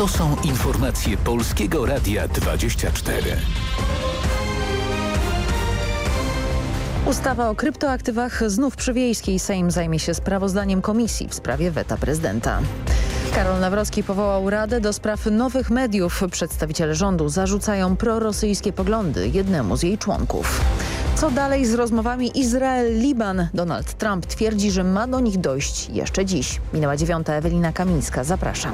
To są informacje Polskiego Radia 24. Ustawa o kryptoaktywach znów przy Wiejskiej. Sejm zajmie się sprawozdaniem komisji w sprawie weta prezydenta. Karol Nawrocki powołał Radę do spraw nowych mediów. Przedstawiciele rządu zarzucają prorosyjskie poglądy jednemu z jej członków. Co dalej z rozmowami Izrael-Liban? Donald Trump twierdzi, że ma do nich dojść jeszcze dziś. Minęła dziewiąta, Ewelina Kamińska. Zapraszam.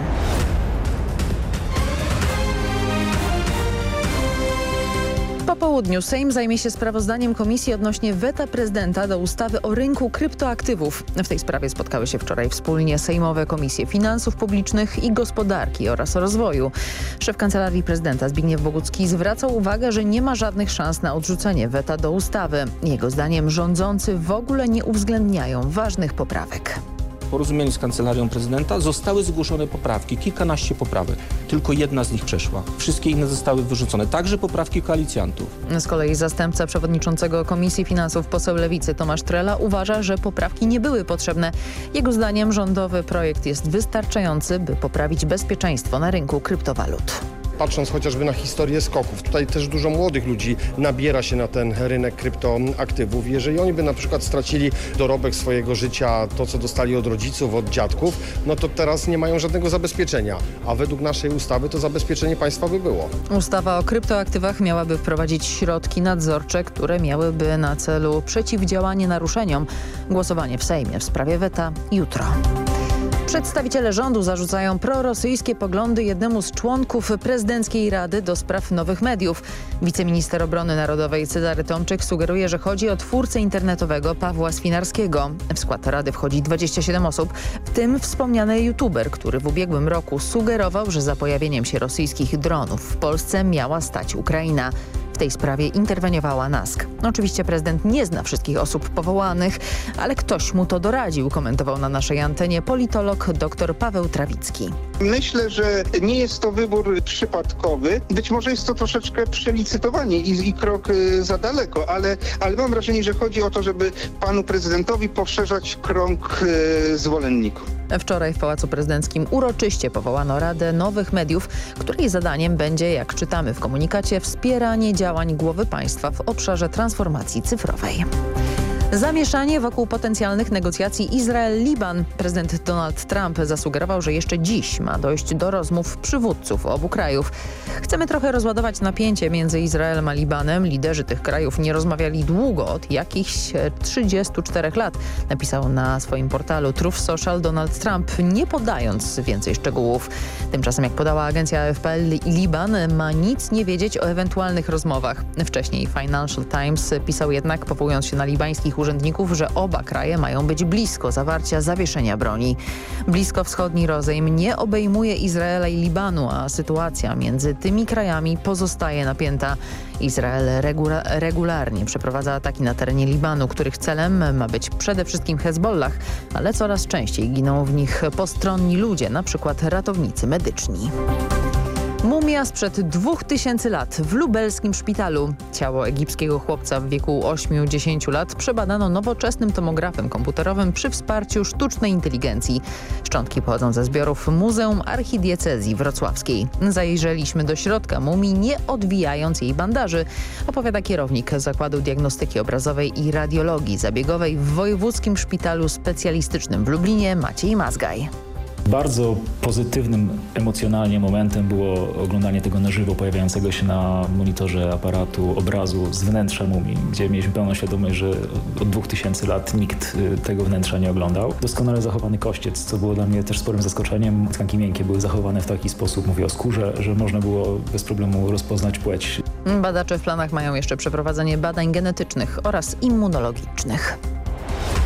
Południu Sejm zajmie się sprawozdaniem komisji odnośnie weta prezydenta do ustawy o rynku kryptoaktywów. W tej sprawie spotkały się wczoraj wspólnie Sejmowe Komisje Finansów Publicznych i Gospodarki oraz Rozwoju. Szef Kancelarii Prezydenta Zbigniew Bogucki zwracał uwagę, że nie ma żadnych szans na odrzucenie weta do ustawy. Jego zdaniem rządzący w ogóle nie uwzględniają ważnych poprawek porozumieniu z Kancelarią Prezydenta zostały zgłoszone poprawki, kilkanaście poprawek. Tylko jedna z nich przeszła. Wszystkie inne zostały wyrzucone, także poprawki koalicjantów. Z kolei zastępca przewodniczącego Komisji Finansów poseł Lewicy Tomasz Trela uważa, że poprawki nie były potrzebne. Jego zdaniem rządowy projekt jest wystarczający, by poprawić bezpieczeństwo na rynku kryptowalut patrząc chociażby na historię skoków. Tutaj też dużo młodych ludzi nabiera się na ten rynek kryptoaktywów. Jeżeli oni by na przykład stracili dorobek swojego życia, to co dostali od rodziców, od dziadków, no to teraz nie mają żadnego zabezpieczenia. A według naszej ustawy to zabezpieczenie państwa by było. Ustawa o kryptoaktywach miałaby wprowadzić środki nadzorcze, które miałyby na celu przeciwdziałanie naruszeniom. Głosowanie w Sejmie w sprawie weta jutro. Przedstawiciele rządu zarzucają prorosyjskie poglądy jednemu z członków prezydenckiej Rady do spraw nowych mediów. Wiceminister Obrony Narodowej Cezary Tomczyk sugeruje, że chodzi o twórcę internetowego Pawła Swinarskiego. W skład Rady wchodzi 27 osób, w tym wspomniany youtuber, który w ubiegłym roku sugerował, że za pojawieniem się rosyjskich dronów w Polsce miała stać Ukraina. W tej sprawie interweniowała NASK. Oczywiście prezydent nie zna wszystkich osób powołanych, ale ktoś mu to doradził, komentował na naszej antenie politolog dr Paweł Trawicki. Myślę, że nie jest to wybór przypadkowy. Być może jest to troszeczkę przelicytowanie i, i krok y, za daleko, ale, ale mam wrażenie, że chodzi o to, żeby panu prezydentowi poszerzać krąg y, zwolenników. Wczoraj w Pałacu Prezydenckim uroczyście powołano Radę Nowych Mediów, której zadaniem będzie, jak czytamy w komunikacie, wspieranie działań głowy państwa w obszarze transformacji cyfrowej. Zamieszanie wokół potencjalnych negocjacji Izrael-Liban. Prezydent Donald Trump zasugerował, że jeszcze dziś ma dojść do rozmów przywódców obu krajów. Chcemy trochę rozładować napięcie między Izraelem a Libanem. Liderzy tych krajów nie rozmawiali długo, od jakichś 34 lat, napisał na swoim portalu Truth Social Donald Trump, nie podając więcej szczegółów. Tymczasem, jak podała agencja AFP, Liban ma nic nie wiedzieć o ewentualnych rozmowach. Wcześniej Financial Times pisał jednak, powołując się na libańskich urzędników, że oba kraje mają być blisko zawarcia zawieszenia broni. Bliskowschodni rozejm nie obejmuje Izraela i Libanu, a sytuacja między tymi krajami pozostaje napięta. Izrael regula regularnie przeprowadza ataki na terenie Libanu, których celem ma być przede wszystkim Hezbollah, ale coraz częściej giną w nich postronni ludzie, przykład ratownicy medyczni. Mumia sprzed 2000 lat w lubelskim szpitalu. Ciało egipskiego chłopca w wieku 8-10 lat przebadano nowoczesnym tomografem komputerowym przy wsparciu sztucznej inteligencji. Szczątki pochodzą ze zbiorów Muzeum Archidiecezji Wrocławskiej. Zajrzeliśmy do środka mumii, nie odwijając jej bandaży, opowiada kierownik Zakładu Diagnostyki Obrazowej i Radiologii Zabiegowej w Wojewódzkim Szpitalu Specjalistycznym w Lublinie Maciej Mazgaj. Bardzo pozytywnym emocjonalnie momentem było oglądanie tego na żywo pojawiającego się na monitorze aparatu obrazu z wnętrza mumii, gdzie mieliśmy pełną świadomość, że od 2000 lat nikt y, tego wnętrza nie oglądał. Doskonale zachowany kościec, co było dla mnie też sporym zaskoczeniem. Tkanki miękkie były zachowane w taki sposób, mówię o skórze, że można było bez problemu rozpoznać płeć. Badacze w planach mają jeszcze przeprowadzenie badań genetycznych oraz immunologicznych.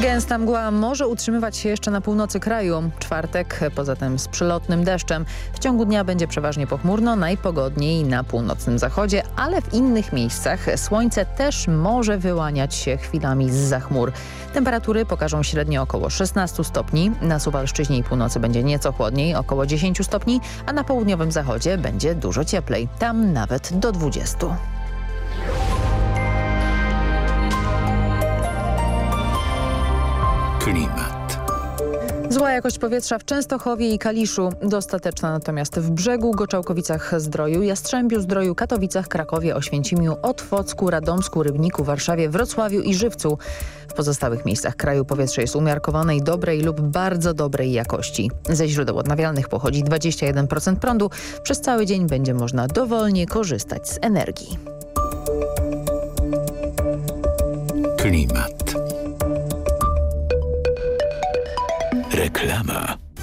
Gęsta mgła może utrzymywać się jeszcze na północy kraju. Czwartek, poza tym z przelotnym deszczem. W ciągu dnia będzie przeważnie pochmurno, najpogodniej na północnym zachodzie, ale w innych miejscach słońce też może wyłaniać się chwilami z zachmur. Temperatury pokażą średnio około 16 stopni. Na Suwalszczyźnie i północy będzie nieco chłodniej, około 10 stopni, a na południowym zachodzie będzie dużo cieplej. Tam nawet do 20. Klimat. Zła jakość powietrza w Częstochowie i Kaliszu, dostateczna natomiast w Brzegu, Goczałkowicach Zdroju, Jastrzębiu Zdroju, Katowicach, Krakowie, Oświęcimiu, Otwocku, Radomsku, Rybniku, Warszawie, Wrocławiu i Żywcu. W pozostałych miejscach kraju powietrze jest umiarkowanej, dobrej lub bardzo dobrej jakości. Ze źródeł odnawialnych pochodzi 21% prądu. Przez cały dzień będzie można dowolnie korzystać z energii. Klimat. Reklama.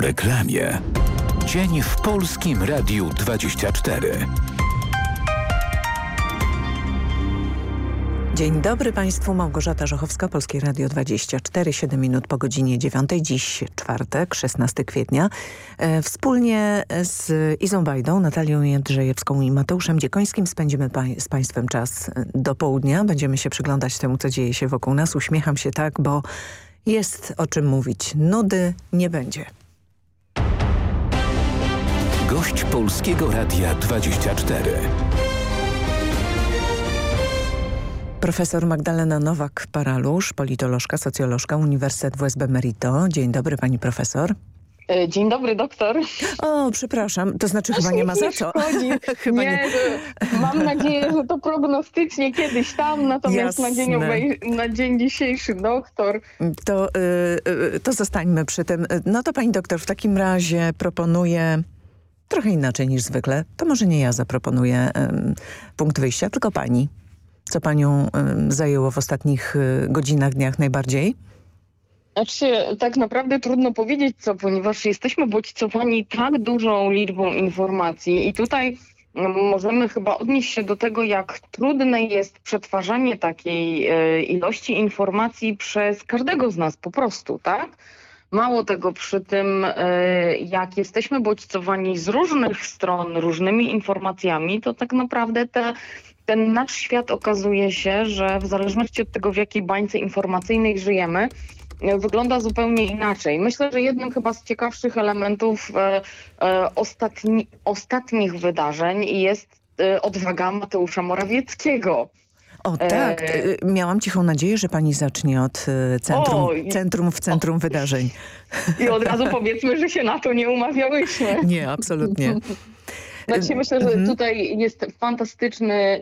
Reklamie. Dzień w Polskim Radiu 24. Dzień dobry Państwu, Małgorzata Żochowska, Polskie Radio 24, 7 minut po godzinie 9, dziś czwartek, 16 kwietnia. E, wspólnie z Izą Bajdą, Natalią Jędrzejewską i Mateuszem Dziekońskim spędzimy pa z Państwem czas do południa. Będziemy się przyglądać temu, co dzieje się wokół nas. Uśmiecham się tak, bo jest o czym mówić. Nudy nie będzie. Gość Polskiego Radia 24. Profesor Magdalena Nowak-Paralusz, politolożka, socjolożka, Uniwersytet WSB Merito. Dzień dobry pani profesor. Dzień dobry, doktor. O, przepraszam, to znaczy chyba nie ma za co. chyba nie, nie. Mam nadzieję, że to prognostycznie kiedyś tam, natomiast na dzień, obej, na dzień dzisiejszy, doktor. To, yy, to zostańmy przy tym. No to pani doktor, w takim razie proponuję trochę inaczej niż zwykle. To może nie ja zaproponuję yy, punkt wyjścia, tylko pani. Co panią zajęło w ostatnich godzinach, dniach najbardziej? Znaczy, tak naprawdę trudno powiedzieć co, ponieważ jesteśmy bodźcowani tak dużą liczbą informacji i tutaj możemy chyba odnieść się do tego, jak trudne jest przetwarzanie takiej ilości informacji przez każdego z nas po prostu, tak? Mało tego, przy tym jak jesteśmy bodźcowani z różnych stron różnymi informacjami, to tak naprawdę te ten nasz świat okazuje się, że w zależności od tego, w jakiej bańce informacyjnej żyjemy, wygląda zupełnie inaczej. Myślę, że jednym chyba z ciekawszych elementów e, e, ostatni, ostatnich wydarzeń jest e, odwaga Mateusza Morawieckiego. O tak, miałam cichą nadzieję, że pani zacznie od centrum, o, centrum w centrum o. wydarzeń. I od razu powiedzmy, że się na to nie umawiałyśmy. Nie, absolutnie. Znaczy myślę, że tutaj jest fantastyczny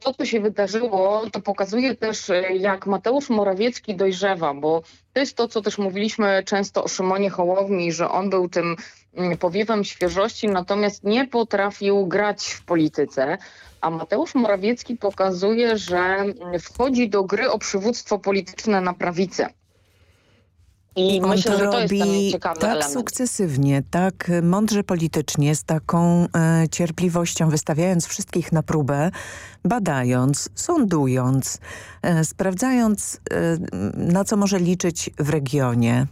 to, co się wydarzyło, to pokazuje też, jak Mateusz Morawiecki dojrzewa, bo to jest to, co też mówiliśmy często o Szymonie Hołowni, że on był tym mm, powiewem świeżości, natomiast nie potrafił grać w polityce. A Mateusz Morawiecki pokazuje, że wchodzi do gry o przywództwo polityczne na prawicę. I On myślę, to robi tak element. sukcesywnie, tak mądrze politycznie, z taką e, cierpliwością, wystawiając wszystkich na próbę, badając, sądując, e, sprawdzając, e, na co może liczyć w regionie.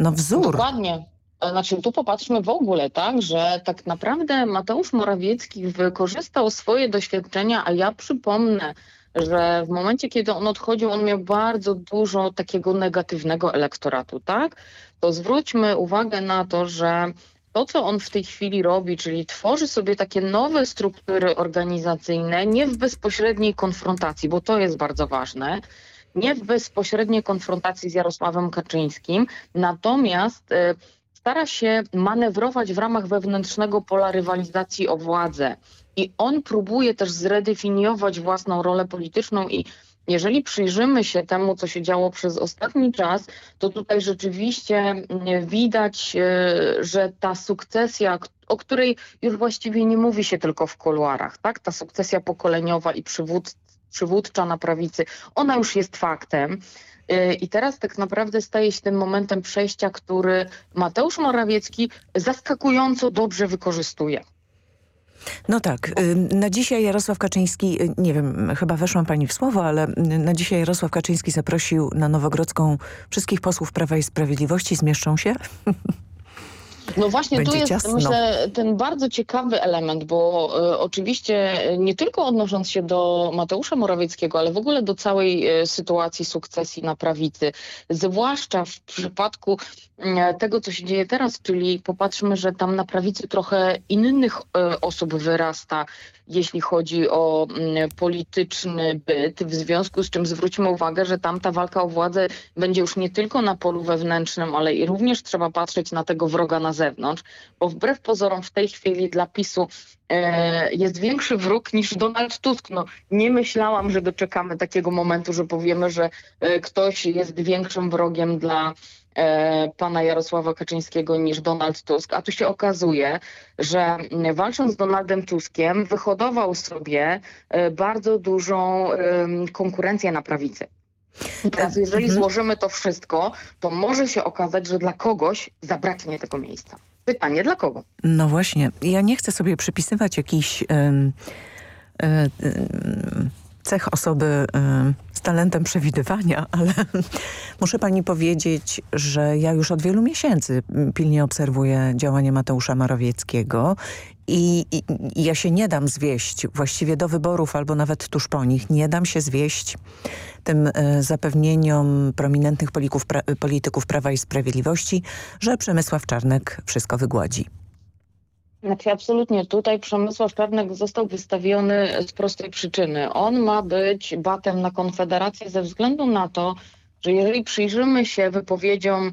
No wzór. Dokładnie. Znaczy tu popatrzmy w ogóle, tak, że tak naprawdę Mateusz Morawiecki wykorzystał swoje doświadczenia, a ja przypomnę, że w momencie, kiedy on odchodził, on miał bardzo dużo takiego negatywnego elektoratu, tak? To zwróćmy uwagę na to, że to, co on w tej chwili robi, czyli tworzy sobie takie nowe struktury organizacyjne, nie w bezpośredniej konfrontacji, bo to jest bardzo ważne, nie w bezpośredniej konfrontacji z Jarosławem Kaczyńskim, natomiast e, stara się manewrować w ramach wewnętrznego pola rywalizacji o władzę. I on próbuje też zredefiniować własną rolę polityczną i jeżeli przyjrzymy się temu, co się działo przez ostatni czas, to tutaj rzeczywiście mm, widać, e, że ta sukcesja, o której już właściwie nie mówi się tylko w kuluarach, tak? Ta sukcesja pokoleniowa i przywód, przywódcza na prawicy, ona już jest faktem. E, I teraz tak naprawdę staje się tym momentem przejścia, który Mateusz Morawiecki zaskakująco dobrze wykorzystuje. No tak, y, na dzisiaj Jarosław Kaczyński, y, nie wiem, chyba weszłam pani w słowo, ale y, na dzisiaj Jarosław Kaczyński zaprosił na Nowogrodzką wszystkich posłów Prawa i Sprawiedliwości. Zmieszczą się? No właśnie tu jest, ciasno. myślę, ten bardzo ciekawy element, bo e, oczywiście e, nie tylko odnosząc się do Mateusza Morawieckiego, ale w ogóle do całej e, sytuacji sukcesji na prawicy, zwłaszcza w przypadku tego, co się dzieje teraz, czyli popatrzmy, że tam na prawicy trochę innych osób wyrasta, jeśli chodzi o mm, polityczny byt, w związku z czym zwróćmy uwagę, że tam ta walka o władzę będzie już nie tylko na polu wewnętrznym, ale i również trzeba patrzeć na tego wroga na zewnątrz, bo wbrew pozorom w tej chwili dla PiSu e, jest większy wróg niż Donald Tusk. No, nie myślałam, że doczekamy takiego momentu, że powiemy, że e, ktoś jest większym wrogiem dla pana Jarosława Kaczyńskiego niż Donald Tusk, a tu się okazuje, że walcząc z Donaldem Tuskiem wyhodował sobie e, bardzo dużą konkurencję na prawicy. Teraz jeżeli Mhm. złożymy to wszystko, to może się okazać, że dla kogoś zabraknie tego miejsca. Pytanie dla kogo? No właśnie, ja nie chcę sobie przypisywać jakichś em, e, em, cech osoby em, z talentem przewidywania, ale muszę pani powiedzieć, że ja już od wielu miesięcy pilnie obserwuję działanie Mateusza Morawieckiego i, i, i ja się nie dam zwieść właściwie do wyborów albo nawet tuż po nich. Nie dam się zwieść tym e, zapewnieniom prominentnych polityków, pra, polityków Prawa i Sprawiedliwości, że Przemysław Czarnek wszystko wygładzi. Znaczy absolutnie tutaj Przemysław Czarnek został wystawiony z prostej przyczyny. On ma być batem na Konfederację ze względu na to, że jeżeli przyjrzymy się wypowiedziom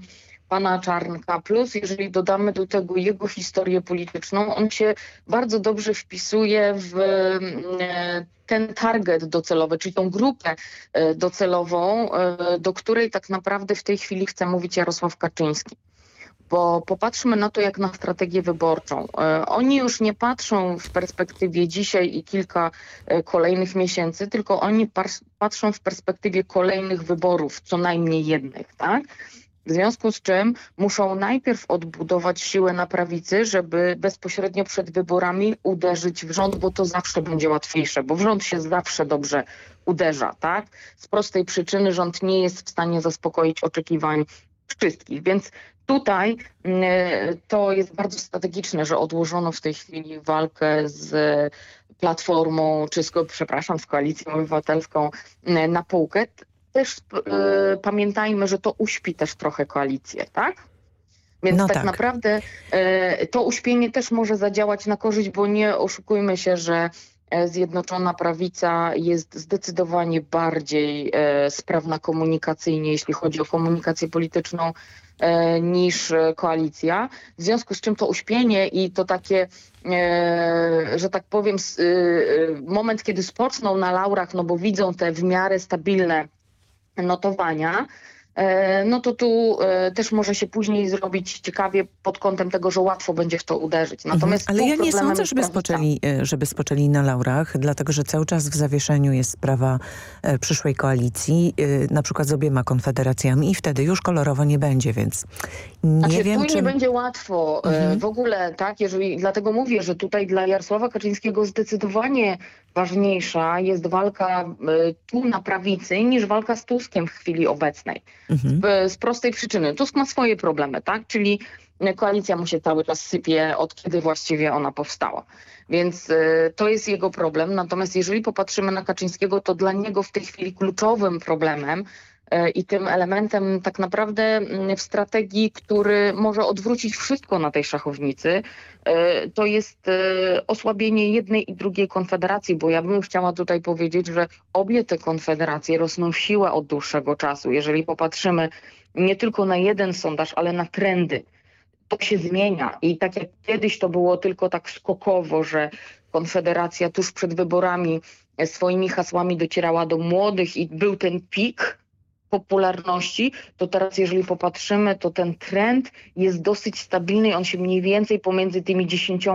pana Czarnka, plus jeżeli dodamy do tego jego historię polityczną, on się bardzo dobrze wpisuje w e, ten target docelowy, czyli tą grupę e, docelową, e, do której tak naprawdę w tej chwili chce mówić Jarosław Kaczyński bo popatrzmy na to jak na strategię wyborczą. E, Oni już nie patrzą w perspektywie dzisiaj i kilka e, kolejnych miesięcy, tylko oni patrzą w perspektywie kolejnych wyborów, co najmniej jednych, tak? W związku z czym muszą najpierw odbudować siłę na prawicy, żeby bezpośrednio przed wyborami uderzyć w rząd, bo to zawsze będzie łatwiejsze, bo w rząd się zawsze dobrze uderza, tak? Z prostej przyczyny rząd nie jest w stanie zaspokoić oczekiwań wszystkich, więc tutaj mm, to jest bardzo strategiczne, że odłożono w tej chwili walkę z Platformą, czy z, przepraszam, z Koalicją Obywatelską mm, na półkę. Też e, pamiętajmy, że to uśpi też trochę koalicję, tak? Więc No tak, tak. naprawdę e, to uśpienie też może zadziałać na korzyść, bo nie oszukujmy się, że Zjednoczona Prawica jest zdecydowanie bardziej e, sprawna komunikacyjnie, jeśli chodzi o komunikację polityczną, e, niż e, koalicja. W związku z czym to uśpienie i to takie, że tak powiem, moment, kiedy spoczną na laurach, no bo widzą te w miarę stabilne notowania, no to tu e, też może się później zrobić ciekawie pod kątem tego, że łatwo będzie w to uderzyć. Natomiast Mhm. Ale ja nie sądzę, żeby spoczęli, e, żeby spoczęli na laurach, dlatego że cały czas w zawieszeniu jest sprawa e, przyszłej koalicji, e, na przykład z obiema konfederacjami i wtedy już kolorowo nie będzie, więc nie Znaczy, wiem, tu czy... nie będzie łatwo e, Mhm. w ogóle, tak, jeżeli, dlatego mówię, że tutaj dla Jarosława Kaczyńskiego zdecydowanie ważniejsza jest walka e, tu na prawicy niż walka z Tuskiem w chwili obecnej. Mhm. Z, z prostej przyczyny. Tusk ma swoje problemy, tak, czyli koalicja mu się cały czas sypie, od kiedy właściwie ona powstała. Więc e, to jest jego problem. Natomiast jeżeli popatrzymy na Kaczyńskiego, to dla niego w tej chwili kluczowym problemem e, i tym elementem tak naprawdę mm, w strategii, który może odwrócić wszystko na tej szachownicy, e, to jest e, osłabienie jednej i drugiej konfederacji, bo ja bym chciała tutaj powiedzieć, że obie te konfederacje rosną siłę od dłuższego czasu. Jeżeli popatrzymy nie tylko na jeden sondaż, ale na trendy, to się zmienia. I tak jak kiedyś to było tylko tak skokowo, że Konfederacja tuż przed wyborami e, swoimi hasłami docierała do młodych i był ten pik popularności, to teraz jeżeli popatrzymy, to ten trend jest dosyć stabilny i on się mniej więcej pomiędzy tymi 10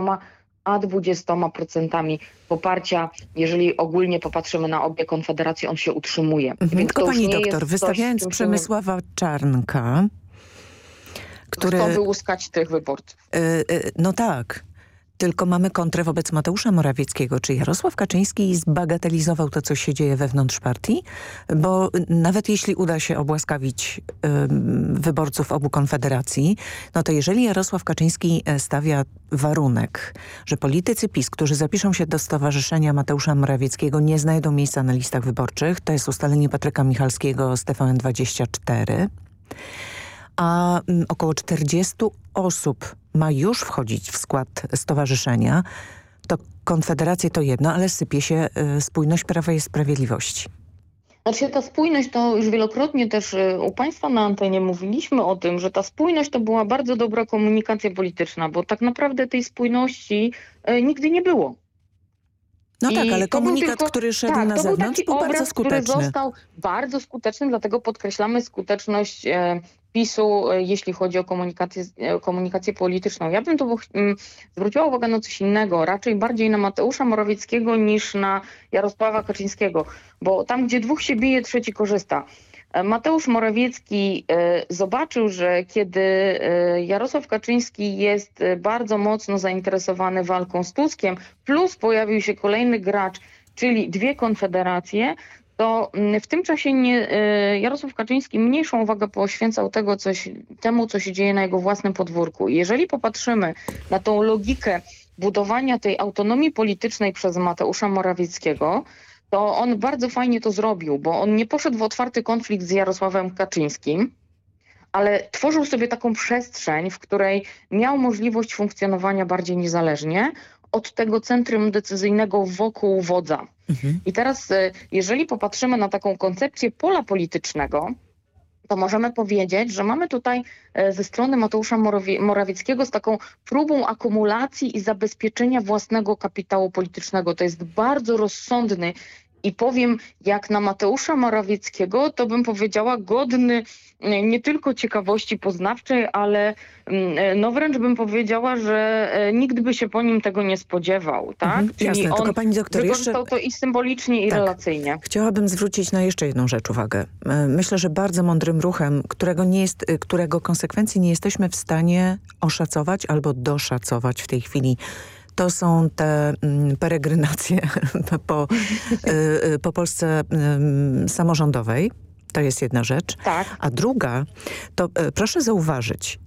a 20% poparcia, jeżeli ogólnie popatrzymy na obie konfederacje, on się utrzymuje. Mhm. Więc Tylko pani doktor, wystawiając coś, się Przemysława Czarnka, który... Kto wyłuskać tych wyborców? Y, y, No tak. Tylko mamy kontrę wobec Mateusza Morawieckiego. Czy Jarosław Kaczyński zbagatelizował to, co się dzieje wewnątrz partii? Bo nawet jeśli uda się obłaskawić wyborców obu konfederacji, no to jeżeli Jarosław Kaczyński e, stawia warunek, że politycy PiS, którzy zapiszą się do Stowarzyszenia Mateusza Morawieckiego nie znajdą miejsca na listach wyborczych, to jest ustalenie Patryka Michalskiego z TVN24, a mm, około 40 osób ma już wchodzić w skład stowarzyszenia, to konfederacje to jedno, ale sypie się y, spójność Prawa i Sprawiedliwości. Znaczy ta spójność to już wielokrotnie też y, u Państwa na antenie mówiliśmy o tym, że ta spójność to była bardzo dobra komunikacja polityczna, bo tak naprawdę tej spójności y, nigdy nie było. No I tak, ale był komunikat, tylko- który szedł tak, na zewnątrz, taki był obraz, bardzo skuteczny. który został bardzo skuteczny, dlatego podkreślamy skuteczność e, PiSu, e, jeśli chodzi o komunikację, e, komunikację polityczną. Ja bym tu mm, zwróciła uwagę na coś innego, raczej bardziej na Mateusza Morawieckiego niż na Jarosława Kaczyńskiego, bo tam, gdzie dwóch się bije, trzeci korzysta. Mateusz Morawiecki e, zobaczył, że kiedy e, Jarosław Kaczyński jest e, bardzo mocno zainteresowany walką z Tuskiem, plus pojawił się kolejny gracz, czyli dwie konfederacje, to mm, w tym czasie nie, Jarosław Kaczyński mniejszą uwagę poświęcał tego, co się, temu, co się dzieje na jego własnym podwórku. Jeżeli popatrzymy na tą logikę budowania tej autonomii politycznej przez Mateusza Morawieckiego, to on bardzo fajnie to zrobił, bo on nie poszedł w otwarty konflikt z Jarosławem Kaczyńskim, ale tworzył sobie taką przestrzeń, w której miał możliwość funkcjonowania bardziej niezależnie od tego centrum decyzyjnego wokół wodza. I teraz, e, jeżeli popatrzymy na taką koncepcję pola politycznego, to możemy powiedzieć, że mamy tutaj e, ze strony Mateusza Morawie- Morawieckiego z taką próbą akumulacji i zabezpieczenia własnego kapitału politycznego. To jest bardzo rozsądny i powiem, jak na Mateusza Morawieckiego, to bym powiedziała godny nie tylko ciekawości poznawczej, ale mm, e, no wręcz bym powiedziała, że e, nikt by się po nim tego nie spodziewał, tak? Mhm, jasne, on tylko pani doktor, wykorzystał jeszcze- to i symbolicznie, i Tak. relacyjnie. Chciałabym zwrócić na jeszcze jedną rzecz uwagę. E, Myślę, że bardzo mądrym ruchem, którego, nie jest, którego konsekwencji nie jesteśmy w stanie oszacować albo doszacować w tej chwili, to są te mm, peregrinacje po, e, e, po Polsce samorządowej. To jest jedna rzecz. Tak. A druga, to e, proszę zauważyć,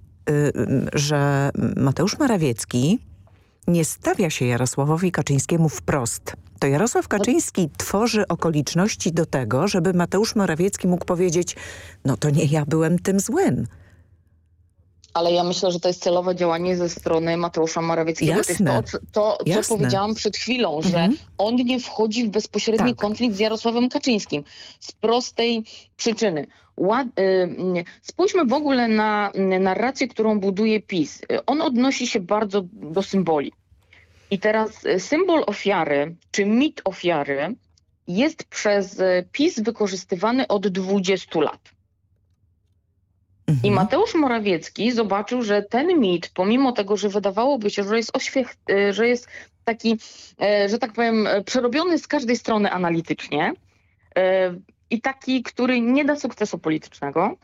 że Mateusz Morawiecki nie stawia się Jarosławowi Kaczyńskiemu wprost. To Jarosław Kaczyński tworzy okoliczności do tego, żeby Mateusz Morawiecki mógł powiedzieć, no to nie ja byłem tym złym. Ale ja myślę, że to jest celowe działanie ze strony Mateusza Morawieckiego. Jasne. To, to, co Jasne. powiedziałam przed chwilą, że Mhm. on nie wchodzi w bezpośredni Tak. konflikt z Jarosławem Kaczyńskim. Z prostej przyczyny. Ład, y, y, spójrzmy w ogóle na y, narrację, którą buduje PiS. On odnosi się bardzo do symboli. I teraz y, symbol ofiary, czy mit ofiary jest przez y, PiS wykorzystywany od 20 lat. I Mateusz Morawiecki zobaczył, że ten mit, pomimo tego, że wydawałoby się, że jest oświech, y, że jest taki, e, że tak powiem, e, przerobiony z każdej strony analitycznie e, i taki, który nie da sukcesu politycznego,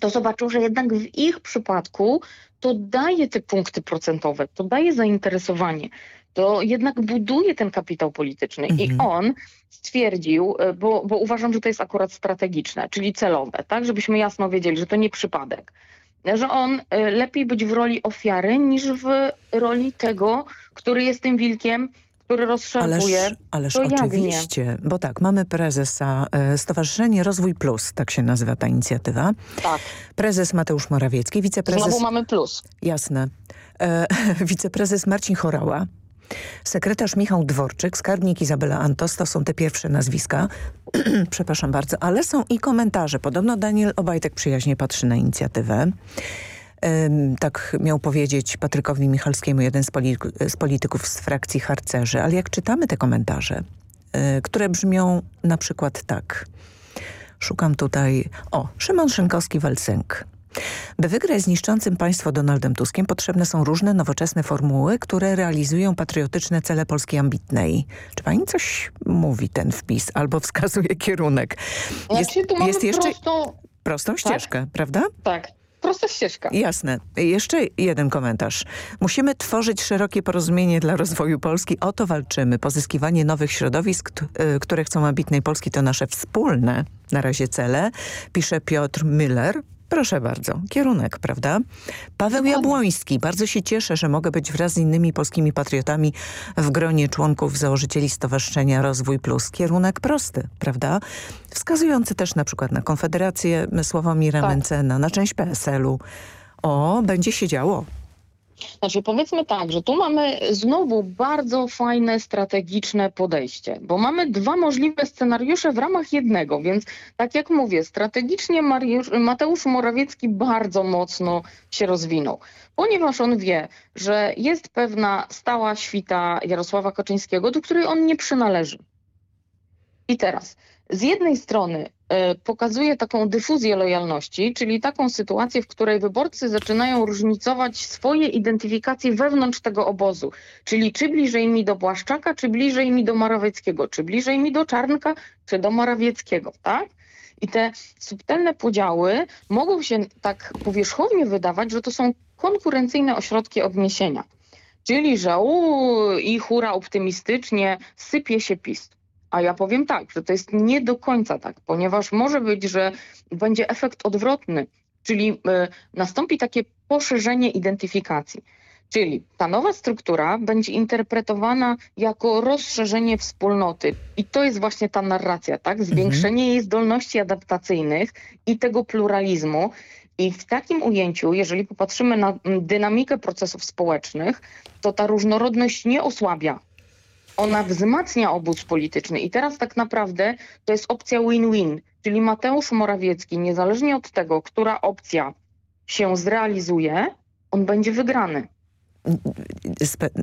to zobaczył, że jednak w ich przypadku to daje te punkty procentowe, to daje zainteresowanie, to jednak buduje ten kapitał polityczny. I on stwierdził, e, bo, bo uważam, że to jest akurat strategiczne, czyli celowe, tak, żebyśmy jasno wiedzieli, że to nie przypadek, że on e, lepiej być w roli ofiary niż w roli tego, który jest tym wilkiem, który rozszarpuje. Ależ, ależ to oczywiście, bo tak, mamy prezesa e, Stowarzyszenie Rozwój Plus, tak się nazywa ta inicjatywa. Tak. Prezes Mateusz Morawiecki, wiceprezes... Znowu mamy plus. Jasne. E, wiceprezes Marcin Chorała, sekretarz Michał Dworczyk, skarbnik Izabela Antos, to są te pierwsze nazwiska. Przepraszam bardzo, ale są i komentarze. Podobno Daniel Obajtek przyjaźnie patrzy na inicjatywę. Tak miał powiedzieć Patrykowi Michalskiemu, jeden z, z polityków z frakcji harcerzy. Ale jak czytamy te komentarze, y, które brzmią na przykład tak. Szukam tutaj... O, Szymon Szynkowski-Welsenk. By wygrać z niszczącym państwo Donaldem Tuskiem potrzebne są różne nowoczesne formuły, które realizują patriotyczne cele Polski ambitnej. Czy pani coś mówi ten wpis albo wskazuje kierunek? Znaczy, tu mamy prostą... prostą ścieżkę, prawda? Tak, prosta ścieżka. Jasne. Jeszcze jeden komentarz. Musimy tworzyć szerokie porozumienie dla rozwoju Polski. O to walczymy. Pozyskiwanie nowych środowisk, y, które chcą ambitnej Polski, to nasze wspólne na razie cele, pisze Piotr Müller. Proszę bardzo, kierunek, prawda? Paweł Jabłoński. Bardzo się cieszę, że mogę być wraz z innymi polskimi patriotami w gronie członków założycieli Stowarzyszenia Rozwój Plus. Kierunek prosty, prawda? Wskazujący też na przykład na Konfederację Sławomira Tak. Mencena, na część PSL-u. O, będzie się działo. Znaczy powiedzmy tak, że tu mamy znowu bardzo fajne strategiczne podejście, bo mamy dwa możliwe scenariusze w ramach jednego, więc tak jak mówię, strategicznie Mariusz, Mateusz Morawiecki bardzo mocno się rozwinął, ponieważ on wie, że jest pewna stała świta Jarosława Kaczyńskiego, do której on nie przynależy. I teraz, z jednej strony pokazuje taką dyfuzję lojalności, czyli taką sytuację, w której wyborcy zaczynają różnicować swoje identyfikacje wewnątrz tego obozu. Czyli czy bliżej mi do Błaszczaka, czy bliżej mi do Morawieckiego, czy bliżej mi do Czarnka, czy do Morawieckiego, tak? I te subtelne podziały mogą się tak powierzchownie wydawać, że to są konkurencyjne ośrodki odniesienia. Czyli, że u, i hura optymistycznie sypie się PiS. A ja powiem tak, że to jest nie do końca tak, ponieważ może być, że będzie efekt odwrotny, czyli y, nastąpi takie poszerzenie identyfikacji. Czyli ta nowa struktura będzie interpretowana jako rozszerzenie wspólnoty. I to jest właśnie ta narracja, tak? Zwiększenie jej zdolności adaptacyjnych i tego pluralizmu. I w takim ujęciu, jeżeli popatrzymy na dynamikę procesów społecznych, to ta różnorodność nie osłabia, ona wzmacnia obóz polityczny i teraz tak naprawdę to jest opcja win-win, czyli Mateusz Morawiecki, niezależnie od tego, która opcja się zrealizuje, on będzie wygrany.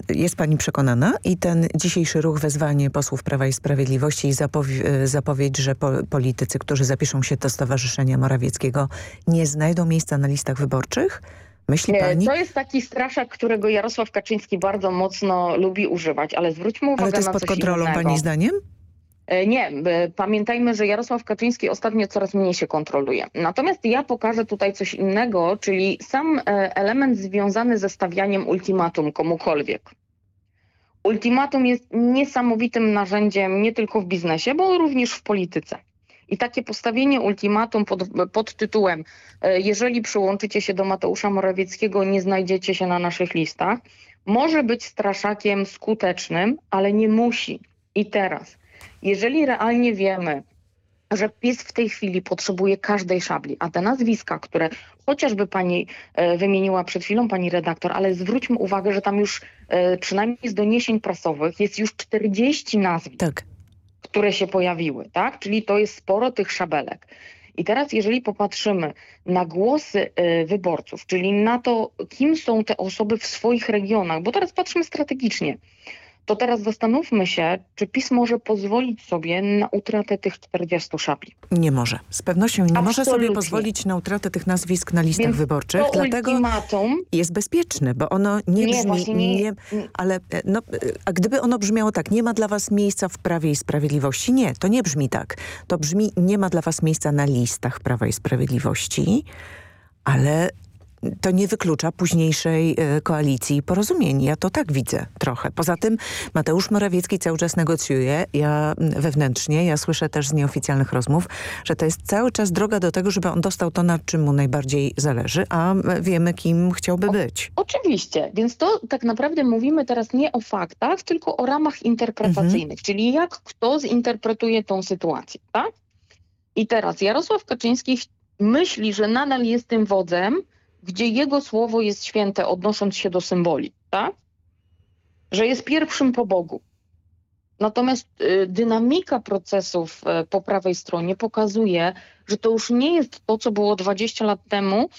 Jest pani przekonana? I ten dzisiejszy ruch, wezwanie posłów Prawa i Sprawiedliwości i zapowie- e, zapowiedź, że po politycy, którzy zapiszą się do Stowarzyszenia Morawieckiego nie znajdą miejsca na listach wyborczych? Myśli Nie, pani? To jest taki straszak, którego Jarosław Kaczyński bardzo mocno lubi używać, ale zwróćmy uwagę Ale to jest na pod kontrolą innego. pani zdaniem? E, Nie, e, pamiętajmy, że Jarosław Kaczyński ostatnio coraz mniej się kontroluje. Natomiast ja pokażę tutaj coś innego, czyli sam e, element związany ze stawianiem ultimatum komukolwiek. Ultimatum jest niesamowitym narzędziem nie tylko w biznesie, bo również w polityce. I takie postawienie ultimatum pod, pod tytułem e, jeżeli przyłączycie się do Mateusza Morawieckiego, nie znajdziecie się na naszych listach, może być straszakiem skutecznym, ale nie musi. I teraz, jeżeli realnie wiemy, że PiS w tej chwili potrzebuje każdej szabli, a te nazwiska, które chociażby pani e, wymieniła przed chwilą, pani redaktor, ale zwróćmy uwagę, że tam już e, przynajmniej z doniesień prasowych jest już 40 nazwisk, tak. Które się pojawiły, tak? Czyli to jest sporo tych szabelek. I teraz, jeżeli popatrzymy na głosy e, wyborców, czyli na to, kim są te osoby w swoich regionach, bo teraz patrzymy strategicznie, to teraz zastanówmy się, czy PiS może pozwolić sobie na utratę tych 40 szabli. Nie może. Z pewnością nie Absolutnie. może sobie pozwolić na utratę tych nazwisk na listach Więc wyborczych. to Dlatego ultimatum jest bezpieczne, bo ono nie, Nie, brzmi... właśnie nie- ale e, no, e, a gdyby ono brzmiało tak, nie ma dla was miejsca w Prawie i Sprawiedliwości. Nie, to nie brzmi tak. To brzmi, nie ma dla was miejsca na listach Prawa i Sprawiedliwości, ale to nie wyklucza późniejszej e, koalicji porozumień. Ja to tak widzę trochę. Poza tym Mateusz Morawiecki cały czas negocjuje. Ja wewnętrznie, ja słyszę też z nieoficjalnych rozmów, że to jest cały czas droga do tego, żeby on dostał to, na czym mu najbardziej zależy, a wiemy, kim chciałby być. Oczywiście, więc to tak naprawdę mówimy teraz nie o faktach, tylko o ramach interpretacyjnych, czyli jak kto zinterpretuje tą sytuację, tak? I teraz Jarosław Kaczyński myśli, że nadal jest tym wodzem, gdzie jego słowo jest święte, odnosząc się do symboli, tak? Że jest pierwszym po Bogu. Natomiast y, dynamika procesów y, po prawej stronie pokazuje, że to już nie jest to, co było 20 lat temu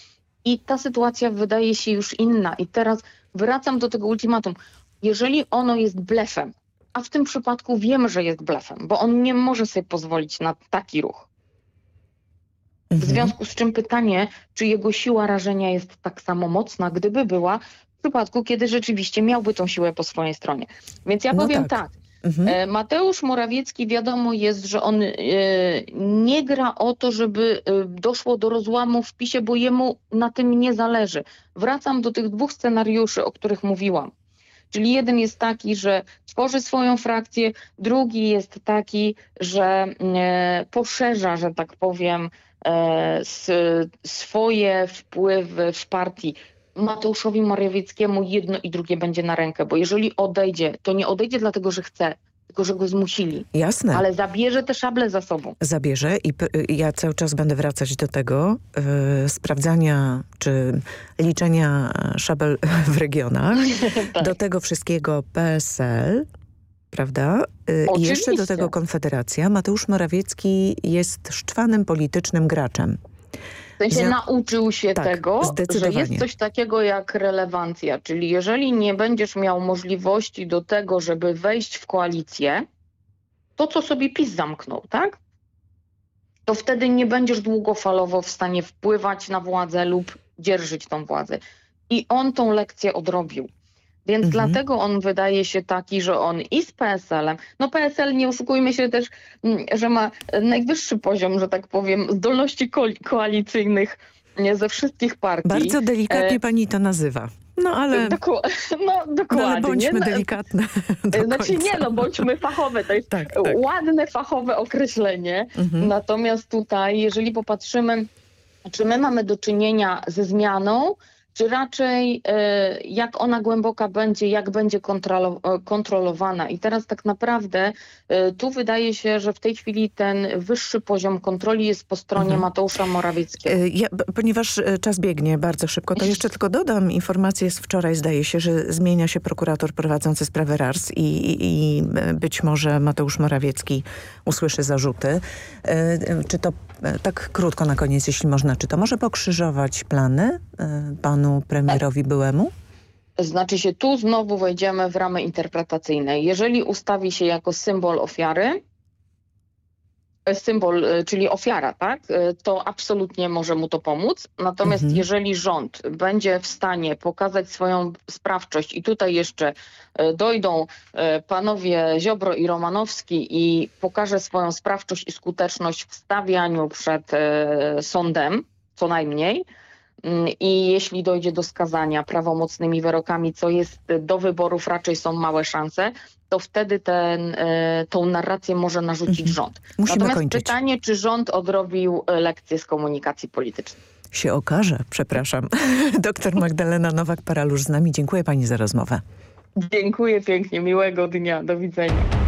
i ta sytuacja wydaje się już inna. I teraz wracam do tego ultimatum. Jeżeli ono jest blefem, a w tym przypadku wiemy, że jest blefem, bo on nie może sobie pozwolić na taki ruch. W związku z czym pytanie, czy jego siła rażenia jest tak samo mocna, gdyby była w przypadku, kiedy rzeczywiście miałby tą siłę po swojej stronie. Więc ja No powiem tak. tak. E, Mateusz Morawiecki wiadomo jest, że on e, nie gra o to, żeby e, doszło do rozłamu w PiSie, bo jemu na tym nie zależy. Wracam do tych dwóch scenariuszy, o których mówiłam. Czyli jeden jest taki, że tworzy swoją frakcję, drugi jest taki, że poszerza, że tak powiem, swoje wpływy w partii. Mateuszowi Morawieckiemu jedno i drugie będzie na rękę, bo jeżeli odejdzie, to nie odejdzie dlatego, że chce, tylko że go zmusili. Jasne. Ale zabierze te szable za sobą. zabierze i ja cały czas będę wracać do tego y, sprawdzania czy liczenia szabel w regionach. Tak. Do tego wszystkiego PSL, prawda? Y, I jeszcze do Oczywiście. tego Konfederacja. Mateusz Morawiecki jest szczwanym politycznym graczem. W sensie nauczył się Tak, tego, że jest coś takiego jak relewancja, czyli jeżeli nie będziesz miał możliwości do tego, żeby wejść w koalicję, to co sobie PiS zamknął, tak? To wtedy nie będziesz długofalowo w stanie wpływać na władzę lub dzierżyć tą władzę. I on tą lekcję odrobił. Więc Mhm. dlatego on wydaje się taki, że on i z PSL-em, no PSL nie oszukujmy się też, mm, że ma najwyższy poziom, że tak powiem, zdolności ko koalicyjnych nie, ze wszystkich partii. Bardzo delikatnie E, pani to nazywa. No ale, Doku no, dokładnie. no, ale bądźmy delikatne. do Znaczy końca. nie, no bądźmy fachowe, to jest Tak, tak. ładne fachowe określenie. Mhm. Natomiast tutaj, jeżeli popatrzymy, czy my mamy do czynienia ze zmianą, czy raczej e, jak ona głęboka będzie, jak będzie kontrolo- e, kontrolowana. I teraz tak naprawdę e, tu wydaje się, że w tej chwili ten wyższy poziom kontroli jest po stronie Mhm. Mateusza Morawieckiego. Ja, ponieważ czas biegnie bardzo szybko, to jeszcze tylko dodam informację z wczoraj. Zdaje się, że zmienia się prokurator prowadzący sprawę RARS i, i, i być może Mateusz Morawiecki usłyszy zarzuty. Czy to, tak krótko na koniec, jeśli można, czy to może pokrzyżować plany e, panu premierowi byłemu? Znaczy się tu znowu wejdziemy w ramy interpretacyjne. Jeżeli ustawi się jako symbol ofiary, e, symbol, e, czyli ofiara, tak, e, to absolutnie może mu to pomóc. Natomiast Mhm. jeżeli rząd będzie w stanie pokazać swoją sprawczość i tutaj jeszcze dojdą panowie Ziobro i Romanowski i pokaże swoją sprawczość i skuteczność w stawianiu przed sądem, co najmniej, I jeśli dojdzie do skazania prawomocnymi wyrokami, co jest y, do wyborów raczej są małe szanse, to wtedy ten, y, tą narrację może narzucić Mhm. rząd. Musimy Natomiast kończyć. pytanie, czy rząd odrobił y, lekcję z komunikacji politycznej? Się okaże, przepraszam. Doktor Magdalena Nowak-Paralusz z nami. Dziękuję pani za rozmowę. Dziękuję pięknie, miłego dnia, do widzenia.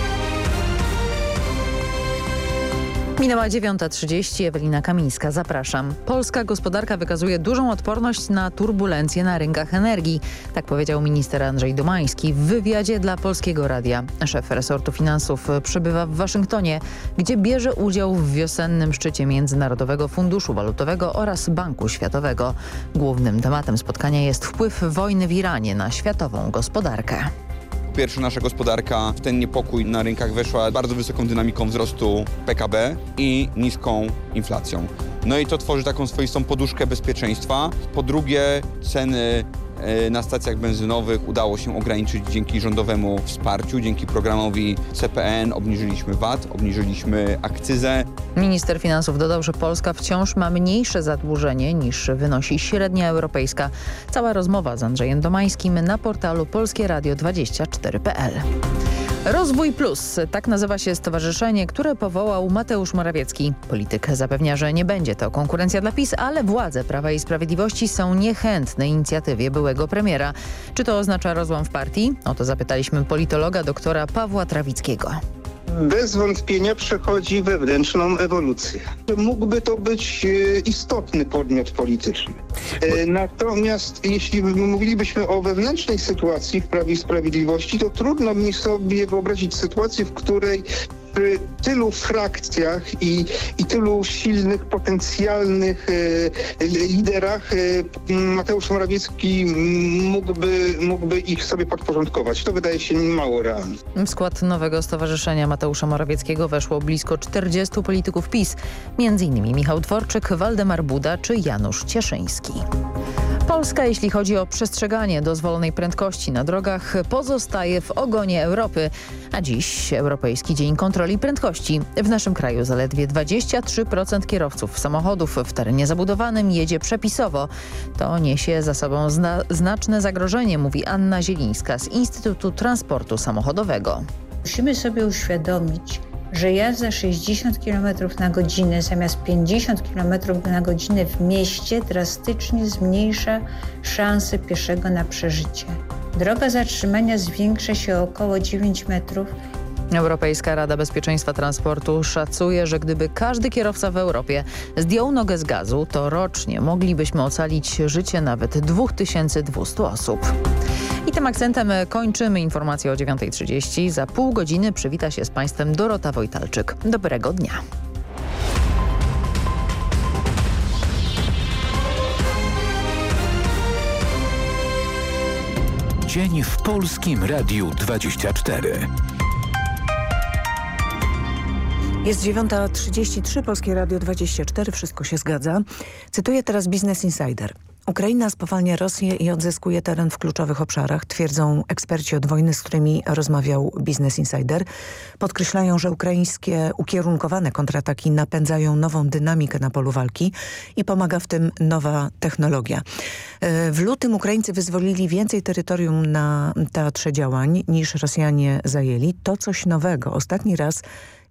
Minęła 9.30, Ewelina Kamińska, zapraszam. Polska gospodarka wykazuje dużą odporność na turbulencje na rynkach energii. Tak powiedział minister Andrzej Domański w wywiadzie dla Polskiego Radia. Szef resortu finansów przebywa w Waszyngtonie, gdzie bierze udział w wiosennym szczycie Międzynarodowego Funduszu Walutowego oraz Banku Światowego. Głównym tematem spotkania jest wpływ wojny w Iranie na światową gospodarkę. Po pierwsze, nasza gospodarka w ten niepokój na rynkach weszła bardzo wysoką dynamiką wzrostu PKB i niską inflacją. No i to tworzy taką swoistą poduszkę bezpieczeństwa. Po drugie, ceny na stacjach benzynowych udało się ograniczyć dzięki rządowemu wsparciu, dzięki programowi CPN obniżyliśmy VAT, obniżyliśmy akcyzę. Minister finansów dodał, że Polska wciąż ma mniejsze zadłużenie niż wynosi średnia europejska. Cała rozmowa z Andrzejem Domańskim na portalu polskieradio24.pl. Rozwój Plus, tak nazywa się stowarzyszenie, które powołał Mateusz Morawiecki. Polityk zapewnia, że nie będzie to konkurencja dla PiS, ale władze Prawa i Sprawiedliwości są niechętne inicjatywie byłego premiera. Czy to oznacza rozłam w partii? O to zapytaliśmy politologa doktora Pawła Trawickiego bez wątpienia przechodzi wewnętrzną ewolucję. Mógłby to być istotny podmiot polityczny. Natomiast jeśli mówilibyśmy o wewnętrznej sytuacji w Prawie i Sprawiedliwości, to trudno mi sobie wyobrazić sytuację, w której przy tylu frakcjach i, i tylu silnych, potencjalnych e, liderach e, Mateusz Morawiecki mógłby, mógłby ich sobie podporządkować. To wydaje się mało realne. W skład nowego stowarzyszenia Mateusza Morawieckiego weszło blisko 40 polityków PiS, m.in. Michał Dworczyk, Waldemar Buda czy Janusz Cieszyński. Polska, jeśli chodzi o przestrzeganie dozwolonej prędkości na drogach, pozostaje w ogonie Europy. A dziś Europejski Dzień Kontroli Prędkości. W naszym kraju zaledwie 23% kierowców samochodów w terenie zabudowanym jedzie przepisowo. To niesie za sobą zna znaczne zagrożenie, mówi Anna Zielińska z Instytutu Transportu Samochodowego. Musimy sobie uświadomić, że jazda 60 km na godzinę zamiast 50 km na godzinę w mieście drastycznie zmniejsza szanse pieszego na przeżycie. Droga zatrzymania zwiększa się o około 9 metrów. Europejska Rada Bezpieczeństwa Transportu szacuje, że gdyby każdy kierowca w Europie zdjął nogę z gazu, to rocznie moglibyśmy ocalić życie nawet 2200 osób. I tym akcentem kończymy informację o 9.30. Za pół godziny przywita się z Państwem Dorota Wojtalczyk. Dobrego dnia. Dzień w Polskim Radiu 24. Jest 9.33, Polskie Radio 24, wszystko się zgadza. Cytuję teraz Business Insider. Ukraina spowalnia Rosję i odzyskuje teren w kluczowych obszarach, twierdzą eksperci od wojny, z którymi rozmawiał Business Insider. Podkreślają, że ukraińskie ukierunkowane kontrataki napędzają nową dynamikę na polu walki i pomaga w tym nowa technologia. W lutym Ukraińcy wyzwolili więcej terytorium na teatrze działań niż Rosjanie zajęli. To coś nowego. Ostatni raz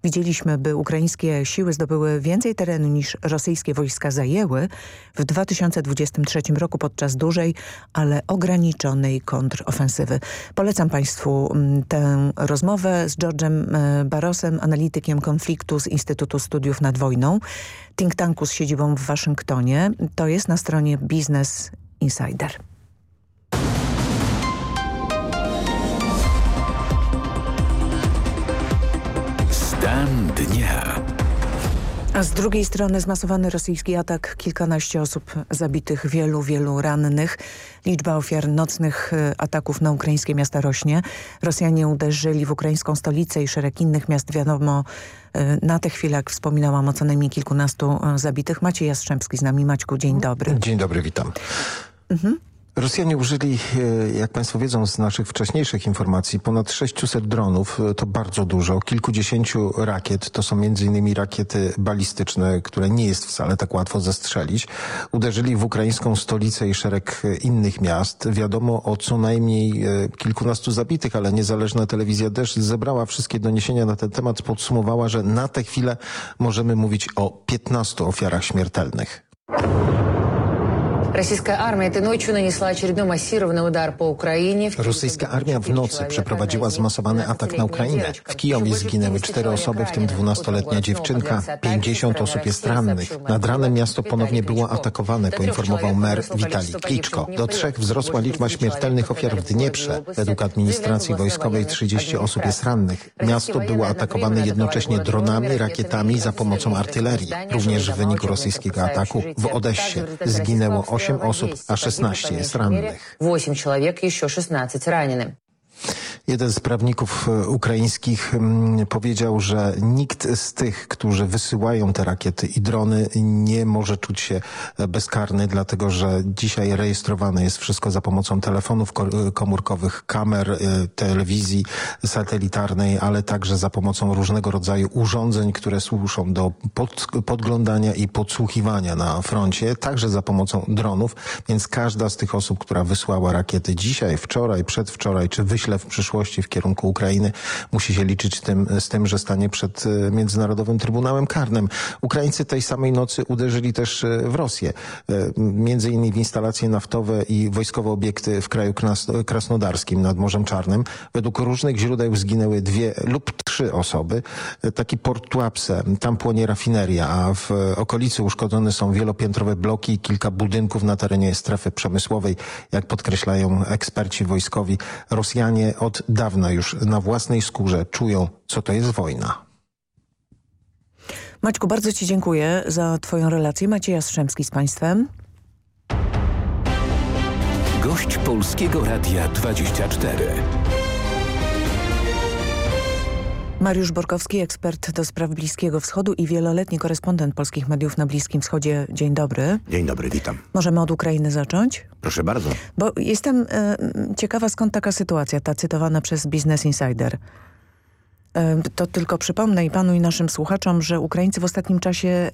Widzieliśmy, by ukraińskie siły zdobyły więcej terenu niż rosyjskie wojska zajęły w 2023 roku podczas dużej, ale ograniczonej kontrofensywy. Polecam Państwu mm, tę rozmowę z George'em e, Barosem, analitykiem konfliktu z Instytutu Studiów nad Wojną, think tanku z siedzibą w Waszyngtonie. To jest na stronie Business Insider. Stan dnia. A z drugiej strony zmasowany rosyjski atak, kilkanaście osób zabitych, wielu, wielu rannych. Liczba ofiar nocnych e, ataków na ukraińskie miasta rośnie. Rosjanie uderzyli w ukraińską stolicę i szereg innych miast. Wiadomo, e, na tę chwilę, jak wspominałam, o co najmniej kilkunastu e, zabitych. Maciej Jastrzębski z nami. Maćku, dzień dobry. Dzień dobry, witam. Mhm. Rosjanie użyli, e, jak Państwo wiedzą z naszych wcześniejszych informacji, ponad 600 dronów, e, to bardzo dużo, kilkudziesięciu rakiet, to są innymi rakiety balistyczne, które nie jest wcale tak łatwo zestrzelić. Uderzyli w ukraińską stolicę i szereg e, innych miast. Wiadomo o co najmniej kilkunastu zabitych, ale niezależna telewizja też zebrała wszystkie doniesienia na ten temat, podsumowała, że na tę chwilę możemy mówić o 15 ofiarach śmiertelnych. Rosyjska armia w nocy przeprowadziła zmasowany atak na Ukrainę. W Kijowie zginęły cztery osoby, w tym dwunastoletnia dziewczynka, 50 osób jest rannych. Nad ranem miasto ponownie było atakowane, poinformował mer Witalij Kliczko. Do trzech wzrosła liczba śmiertelnych ofiar w Dnieprze. Według administracji wojskowej 30 osób jest rannych. Miasto było atakowane jednocześnie dronami, rakietami za pomocą artylerii. Również w wyniku rosyjskiego ataku w Odessie zginęło 8 8 osób, a 16 jest rannych. 8 человек, еще 16 ранены. Jeden z prawników e, ukraińskich mm, powiedział, że nikt z tych, którzy wysyłają te rakiety i drony nie może czuć się e, bezkarny, dlatego że dzisiaj rejestrowane jest wszystko za pomocą telefonów e, komórkowych, kamer, telewizji satelitarnej, ale także za pomocą różnego rodzaju urządzeń, które służą do pod, podglądania i podsłuchiwania na froncie, także za pomocą dronów, więc każda z tych osób, która wysłała rakiety dzisiaj, wczoraj, przedwczoraj, czy wyśle w przyszłości przyszłości w kierunku Ukrainy musi się liczyć tym, z tym, że stanie przed e, Międzynarodowym Trybunałem Karnym. Ukraińcy tej samej nocy uderzyli też e, w Rosję, e, między innymi w instalacje naftowe i wojskowe obiekty w kraju krasnodarskim nad Morzem Czarnym. Według różnych źródeł zginęły dwie lub trzy osoby. Taki port Tuapse, tam płonie rafineria, a w okolicy uszkodzone są wielopiętrowe bloki i kilka budynków na terenie strefy przemysłowej. Jak podkreślają eksperci wojskowi, Rosjanie od dawna już na własnej skórze czują, co to jest wojna. Maćku, bardzo Ci dziękuję za Twoją relację. Maciej Jastrzębski z Państwem. Gość Polskiego Radia 24. Mariusz Borkowski, ekspert do spraw Bliskiego Wschodu i wieloletni korespondent polskich mediów na Bliskim Wschodzie. Dzień dobry. Dzień dobry, witam. Możemy od Ukrainy zacząć? Proszę bardzo. Bo jestem e, ciekawa skąd taka sytuacja, ta cytowana przez Business Insider. E, to tylko przypomnę i panu i naszym słuchaczom, że Ukraińcy w ostatnim czasie e,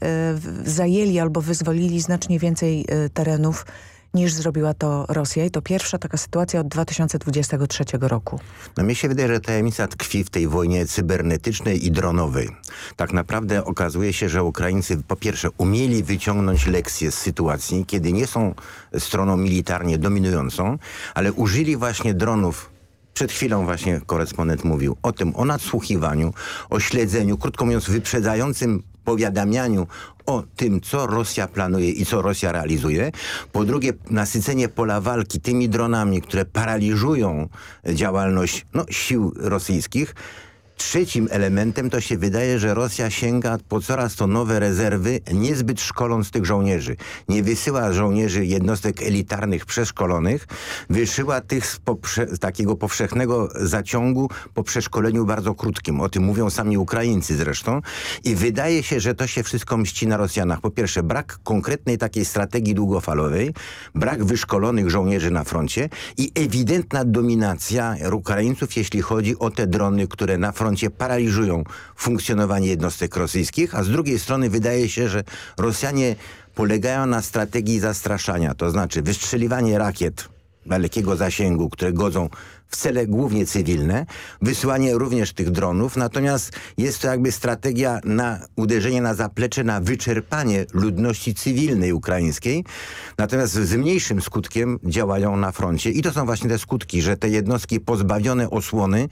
zajęli albo wyzwolili znacznie więcej e, terenów niż zrobiła to Rosja i to pierwsza taka sytuacja od 2023 roku. No mnie się wydaje, że tajemnica tkwi w tej wojnie cybernetycznej i dronowej. Tak naprawdę okazuje się, że Ukraińcy po pierwsze umieli wyciągnąć lekcje z sytuacji, kiedy nie są stroną militarnie dominującą, ale użyli właśnie dronów przed chwilą właśnie korespondent mówił o tym, o nadsłuchiwaniu, o śledzeniu, krótko mówiąc wyprzedzającym powiadamianiu o tym, co Rosja planuje i co Rosja realizuje. Po drugie, nasycenie pola walki tymi dronami, które paraliżują działalność no, sił rosyjskich. Trzecim elementem to się wydaje, że Rosja sięga po coraz to nowe rezerwy, niezbyt szkoląc tych żołnierzy. Nie wysyła żołnierzy jednostek elitarnych przeszkolonych, wyszyła tych z, z takiego powszechnego zaciągu po przeszkoleniu bardzo krótkim. O tym mówią sami Ukraińcy zresztą. I wydaje się, że to się wszystko mści na Rosjanach. Po pierwsze, brak konkretnej takiej strategii długofalowej, brak wyszkolonych żołnierzy na froncie i ewidentna dominacja Ukraińców, jeśli chodzi o te drony, które na froncie froncie paraliżują funkcjonowanie jednostek rosyjskich, a z drugiej strony wydaje się, że Rosjanie polegają na strategii zastraszania, to znaczy wystrzeliwanie rakiet dalekiego zasięgu, które godzą w cele głównie cywilne, wysyłanie również tych dronów, natomiast jest to jakby strategia na uderzenie na zaplecze, na wyczerpanie ludności cywilnej ukraińskiej, natomiast z mniejszym skutkiem działają na froncie i to są właśnie te skutki, że te jednostki pozbawione osłony,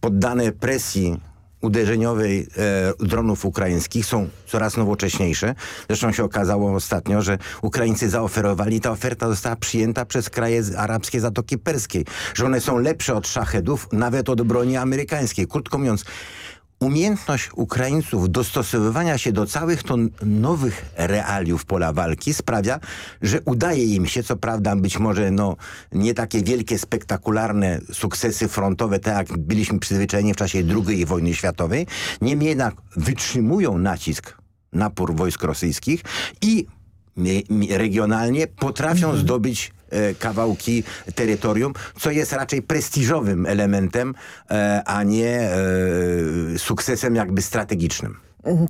poddane presji uderzeniowej e, dronów ukraińskich są coraz nowocześniejsze. Zresztą się okazało ostatnio, że Ukraińcy zaoferowali, ta oferta została przyjęta przez kraje arabskie Zatoki Perskiej, że one są lepsze od szachetów, nawet od broni amerykańskiej. Krótko mówiąc, umiejętność Ukraińców dostosowywania się do całych to nowych realiów pola walki sprawia, że udaje im się, co prawda być może no, nie takie wielkie, spektakularne sukcesy frontowe, tak jak byliśmy przyzwyczajeni w czasie II wojny światowej, niemniej jednak wytrzymują nacisk napór wojsk rosyjskich i regionalnie potrafią mhm. zdobyć e, kawałki terytorium, co jest raczej prestiżowym elementem, e, a nie e, sukcesem jakby strategicznym.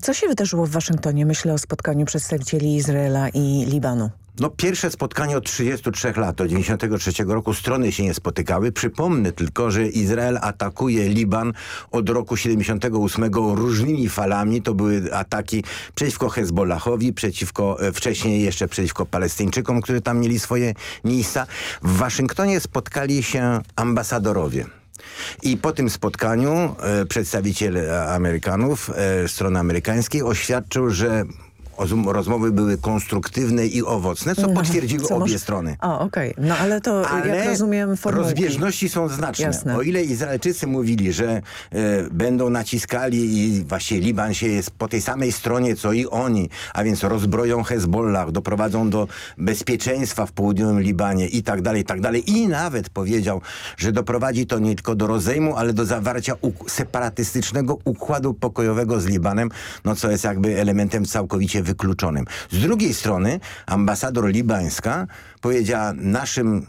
Co się wydarzyło w Waszyngtonie? Myślę o spotkaniu przedstawicieli Izraela i Libanu. No pierwsze spotkanie od 33 lat, od 93 roku strony się nie spotykały. Przypomnę tylko, że Izrael atakuje Liban od roku 78 różnymi falami. To były ataki przeciwko Hezbollahowi, przeciwko, e, wcześniej jeszcze przeciwko Palestyńczykom, którzy tam mieli swoje miejsca. W Waszyngtonie spotkali się ambasadorowie. I po tym spotkaniu e, przedstawiciel Amerykanów, e, strony amerykańskiej oświadczył, że rozmowy były konstruktywne i owocne, co no, potwierdziły co obie strony. O, okej. Okay. No ale to, ale jak rozumiem, formułki. rozbieżności są znaczne. Jasne. O ile Izraelczycy mówili, że e, będą naciskali i właśnie Liban się jest po tej samej stronie, co i oni, a więc rozbroją Hezbollah, doprowadzą do bezpieczeństwa w południowym Libanie i tak dalej, i tak dalej. I nawet powiedział, że doprowadzi to nie tylko do rozejmu, ale do zawarcia separatystycznego układu pokojowego z Libanem, no co jest jakby elementem całkowicie wykluczonym. Z drugiej strony ambasador libańska powiedziała naszym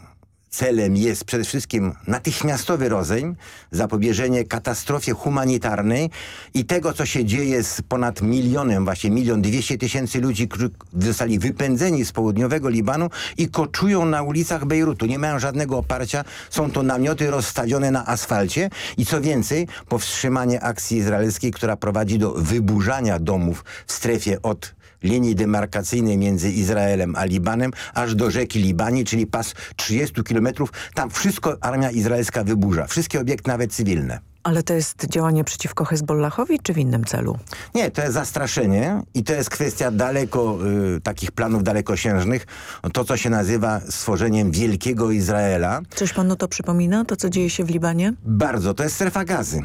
celem jest przede wszystkim natychmiastowy rozejm, zapobieżenie katastrofie humanitarnej i tego, co się dzieje z ponad milionem, właśnie milion dwieście tysięcy ludzi, którzy zostali wypędzeni z południowego Libanu i koczują na ulicach Bejrutu. Nie mają żadnego oparcia. Są to namioty rozstawione na asfalcie i co więcej, powstrzymanie akcji izraelskiej, która prowadzi do wyburzania domów w strefie od linii demarkacyjnej między Izraelem a Libanem, aż do rzeki Libani, czyli pas 30 kilometrów. Tam wszystko armia izraelska wyburza. Wszystkie obiekty, nawet cywilne. Ale to jest działanie przeciwko Hezbollahowi, czy w innym celu? Nie, to jest zastraszenie i to jest kwestia daleko, y, takich planów dalekosiężnych. To, co się nazywa stworzeniem Wielkiego Izraela. Coś panu to przypomina, to co dzieje się w Libanie? Bardzo, to jest strefa gazy.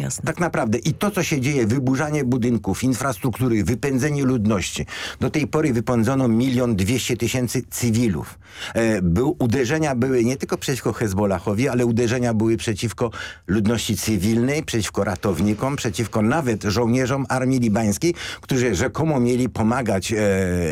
Jasne. Tak naprawdę. I to, co się dzieje, wyburzanie budynków, infrastruktury, wypędzenie ludności. Do tej pory wypędzono milion dwieście tysięcy cywilów. E, był, uderzenia były nie tylko przeciwko Hezbollahowi, ale uderzenia były przeciwko ludności cywilnej, przeciwko ratownikom, przeciwko nawet żołnierzom armii libańskiej, którzy rzekomo mieli pomagać e,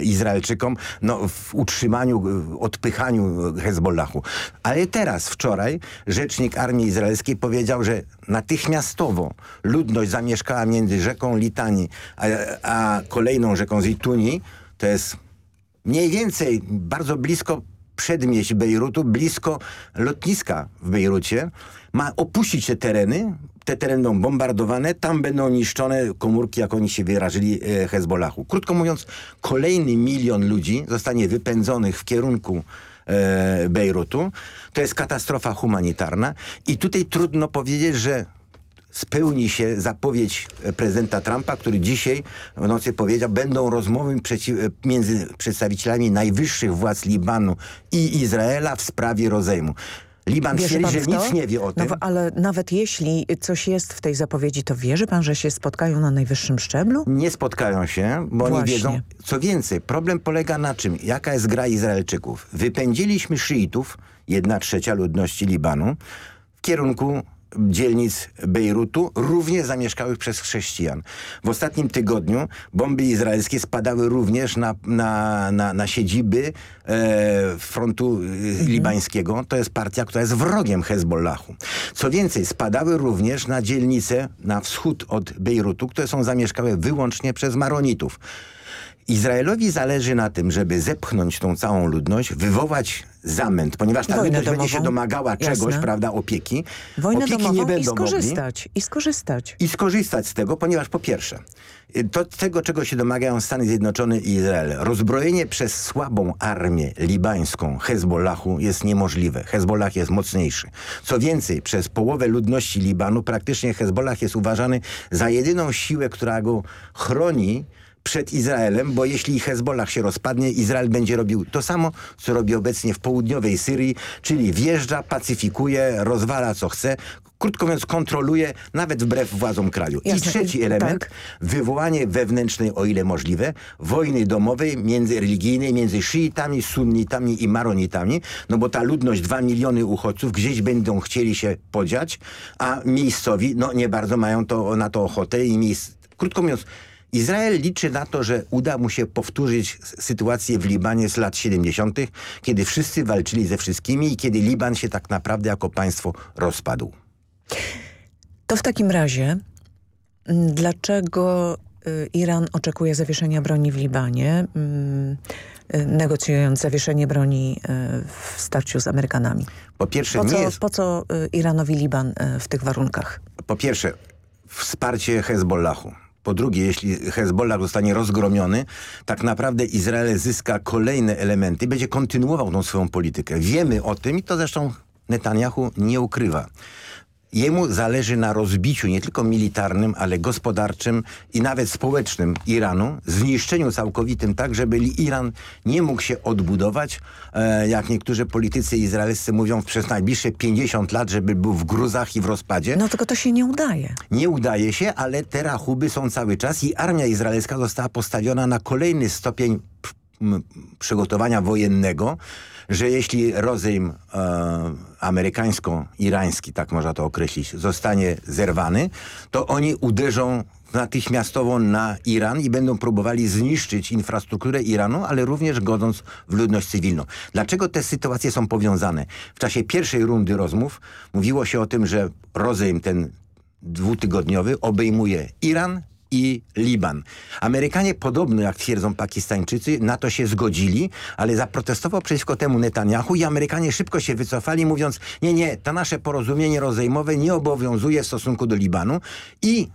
Izraelczykom no, w utrzymaniu, odpychaniu Hezbollahu. Ale teraz, wczoraj, rzecznik armii izraelskiej powiedział, że natychmiastowo ludność zamieszkała między rzeką Litani a, a kolejną rzeką Zituni, to jest mniej więcej bardzo blisko przedmieść Bejrutu, blisko lotniska w Bejrucie, ma opuścić te tereny, te tereny będą bombardowane, tam będą niszczone komórki, jak oni się wyrażyli, e, Hezbollahu. Krótko mówiąc, kolejny milion ludzi zostanie wypędzonych w kierunku e, Bejrutu. To jest katastrofa humanitarna. I tutaj trudno powiedzieć, że spełni się zapowiedź prezydenta Trumpa, który dzisiaj w nocy powiedział, będą rozmowy między przedstawicielami najwyższych władz Libanu i Izraela w sprawie rozejmu. Liban wierzy twierdzi, że nic nie wie o no tym. No, ale nawet jeśli coś jest w tej zapowiedzi, to wierzy pan, że się spotkają na najwyższym szczeblu? Nie spotkają się, bo Właśnie. oni wiedzą. Co więcej, problem polega na czym? Jaka jest gra Izraelczyków? Wypędziliśmy szyitów, jedna trzecia ludności Libanu, w kierunku dzielnic Bejrutu, również zamieszkałych przez chrześcijan. W ostatnim tygodniu bomby izraelskie spadały również na, na, na, na siedziby e, frontu e, mhm. libańskiego. To jest partia, która jest wrogiem Hezbollahu. Co więcej, spadały również na dzielnice na wschód od Bejrutu, które są zamieszkałe wyłącznie przez Maronitów. Izraelowi zależy na tym, żeby zepchnąć tą całą ludność, wywołać zamęt, ponieważ ta Wojnę ludność będzie się domagała czegoś, Jasne. prawda, opieki. Wojnę opieki nie i będą mogli. skorzystać. I skorzystać. I skorzystać z tego, ponieważ po pierwsze, y, to tego, czego się domagają Stany Zjednoczone i Izrael, rozbrojenie przez słabą armię libańską Hezbollahu jest niemożliwe. Hezbollah jest mocniejszy. Co więcej, przez połowę ludności Libanu praktycznie Hezbollah jest uważany za jedyną siłę, która go chroni przed Izraelem, bo jeśli Hezbollah się rozpadnie, Izrael będzie robił to samo, co robi obecnie w południowej Syrii, czyli wjeżdża, pacyfikuje, rozwala co chce, krótko mówiąc kontroluje, nawet wbrew władzom kraju. I Jasne, trzeci i- element, tak. wywołanie wewnętrznej, o ile możliwe, wojny domowej, międzyreligijnej, między szyitami, sunnitami i maronitami, no bo ta ludność, dwa miliony uchodźców, gdzieś będą chcieli się podziać, a miejscowi, no nie bardzo mają to, na to ochotę i miejsc... Krótko mówiąc, Izrael liczy na to, że uda mu się powtórzyć sytuację w Libanie z lat 70., kiedy wszyscy walczyli ze wszystkimi i kiedy Liban się tak naprawdę jako państwo rozpadł. To w takim razie, mm, dlaczego y, Iran oczekuje zawieszenia broni w Libanie, mm, y, negocjując zawieszenie broni y, w starciu z Amerykanami? Po pierwsze, Po nie co, jest... po co Iranowi Liban w tych warunkach? Po pierwsze, wsparcie Hezbollahu. Po drugie, jeśli Hezbollah zostanie rozgromiony, tak naprawdę Izrael zyska kolejne elementy, będzie kontynuował tą swoją politykę. Wiemy o tym i to zresztą Netanyahu nie ukrywa. Jemu zależy na rozbiciu nie tylko militarnym, ale gospodarczym i nawet społecznym Iranu, zniszczeniu całkowitym tak, żeby Iran nie mógł się odbudować, e, jak niektórzy politycy izraelscy mówią, przez najbliższe 50 lat, żeby był w gruzach i w rozpadzie. No tylko to się nie udaje. Nie udaje się, ale te rachuby są cały czas i armia izraelska została postawiona na kolejny stopień przygotowania wojennego, że jeśli rozejm e, amerykańsko-irański, tak można to określić, zostanie zerwany, to oni uderzą natychmiastowo na Iran i będą próbowali zniszczyć infrastrukturę Iranu, ale również godząc w ludność cywilną. Dlaczego te sytuacje są powiązane? W czasie pierwszej rundy rozmów mówiło się o tym, że rozejm ten dwutygodniowy obejmuje Iran i Liban. Amerykanie podobno, jak twierdzą Pakistańczycy, na to się zgodzili, ale zaprotestował przeciwko temu Netanyahu i Amerykanie szybko się wycofali, mówiąc, nie, nie, to nasze porozumienie rozejmowe nie obowiązuje w stosunku do Libanu i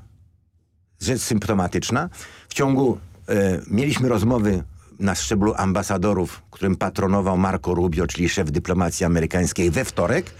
rzecz symptomatyczna. W ciągu, e, mieliśmy rozmowy na szczeblu ambasadorów, którym patronował Marco Rubio, czyli szef dyplomacji amerykańskiej we wtorek,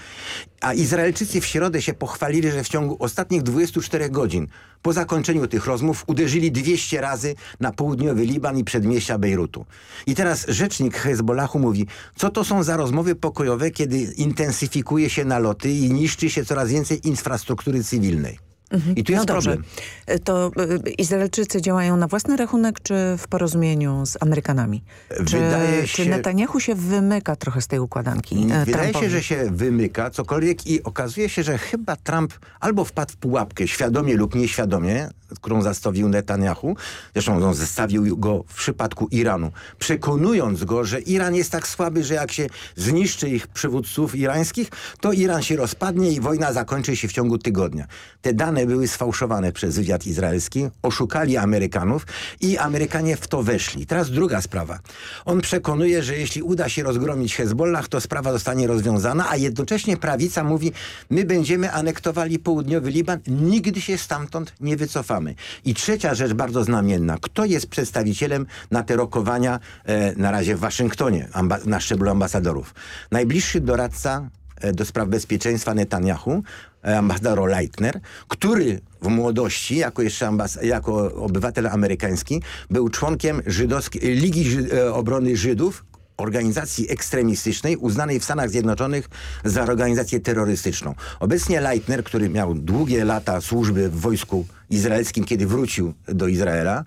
a Izraelczycy w środę się pochwalili, że w ciągu ostatnich 24 godzin po zakończeniu tych rozmów uderzyli 200 razy na południowy Liban i przedmieścia Bejrutu. I teraz rzecznik Hezbollahu mówi, co to są za rozmowy pokojowe, kiedy intensyfikuje się naloty i niszczy się coraz więcej infrastruktury cywilnej. I tu jest no problem. Y, To y, Izraelczycy działają na własny rachunek, czy w porozumieniu z Amerykanami? Czy, Wydaje czy się- Netanyahu się wymyka trochę z tej układanki? e, Wydaje Trumpowi? się, że się wymyka cokolwiek i okazuje się, że chyba Trump albo wpadł w pułapkę, świadomie lub nieświadomie, którą zastawił Netanyahu, zresztą on zestawił go w przypadku Iranu, przekonując go, że Iran jest tak słaby, że jak się zniszczy ich przywódców irańskich, to Iran się rozpadnie i wojna zakończy się w ciągu tygodnia. Te dane były sfałszowane przez wywiad izraelski, oszukali Amerykanów i Amerykanie w to weszli. Teraz druga sprawa. On przekonuje, że jeśli uda się rozgromić Hezbollah, to sprawa zostanie rozwiązana, a jednocześnie prawica mówi, my będziemy anektowali południowy Liban, nigdy się stamtąd nie wycofamy. I trzecia rzecz bardzo znamienna. Kto jest przedstawicielem na te rokowania e, na razie w Waszyngtonie, na szczeblu ambasadorów? Najbliższy doradca e, do spraw bezpieczeństwa Netanyahu, e, ambasador Leitner, który w młodości, jako jeszcze ambas- jako obywatel amerykański, był członkiem żydowskiej, Ligi e, Obrony Żydów, organizacji ekstremistycznej uznanej w Stanach Zjednoczonych za organizację terrorystyczną. Obecnie Leitner, który miał długie lata służby w wojsku izraelskim, kiedy wrócił do Izraela,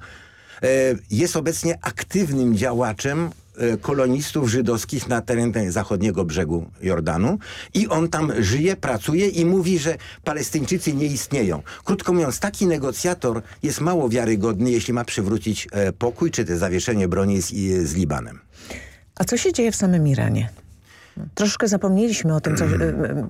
e, jest obecnie aktywnym działaczem e, kolonistów żydowskich na terenie zachodniego brzegu Jordanu i on tam żyje, pracuje i mówi, że Palestyńczycy nie istnieją. Krótko mówiąc, taki negocjator jest mało wiarygodny, jeśli ma przywrócić e, pokój czy też zawieszenie broni z, z Libanem. A co się dzieje w samym Iranie? Troszkę zapomnieliśmy o tym, co... y, y,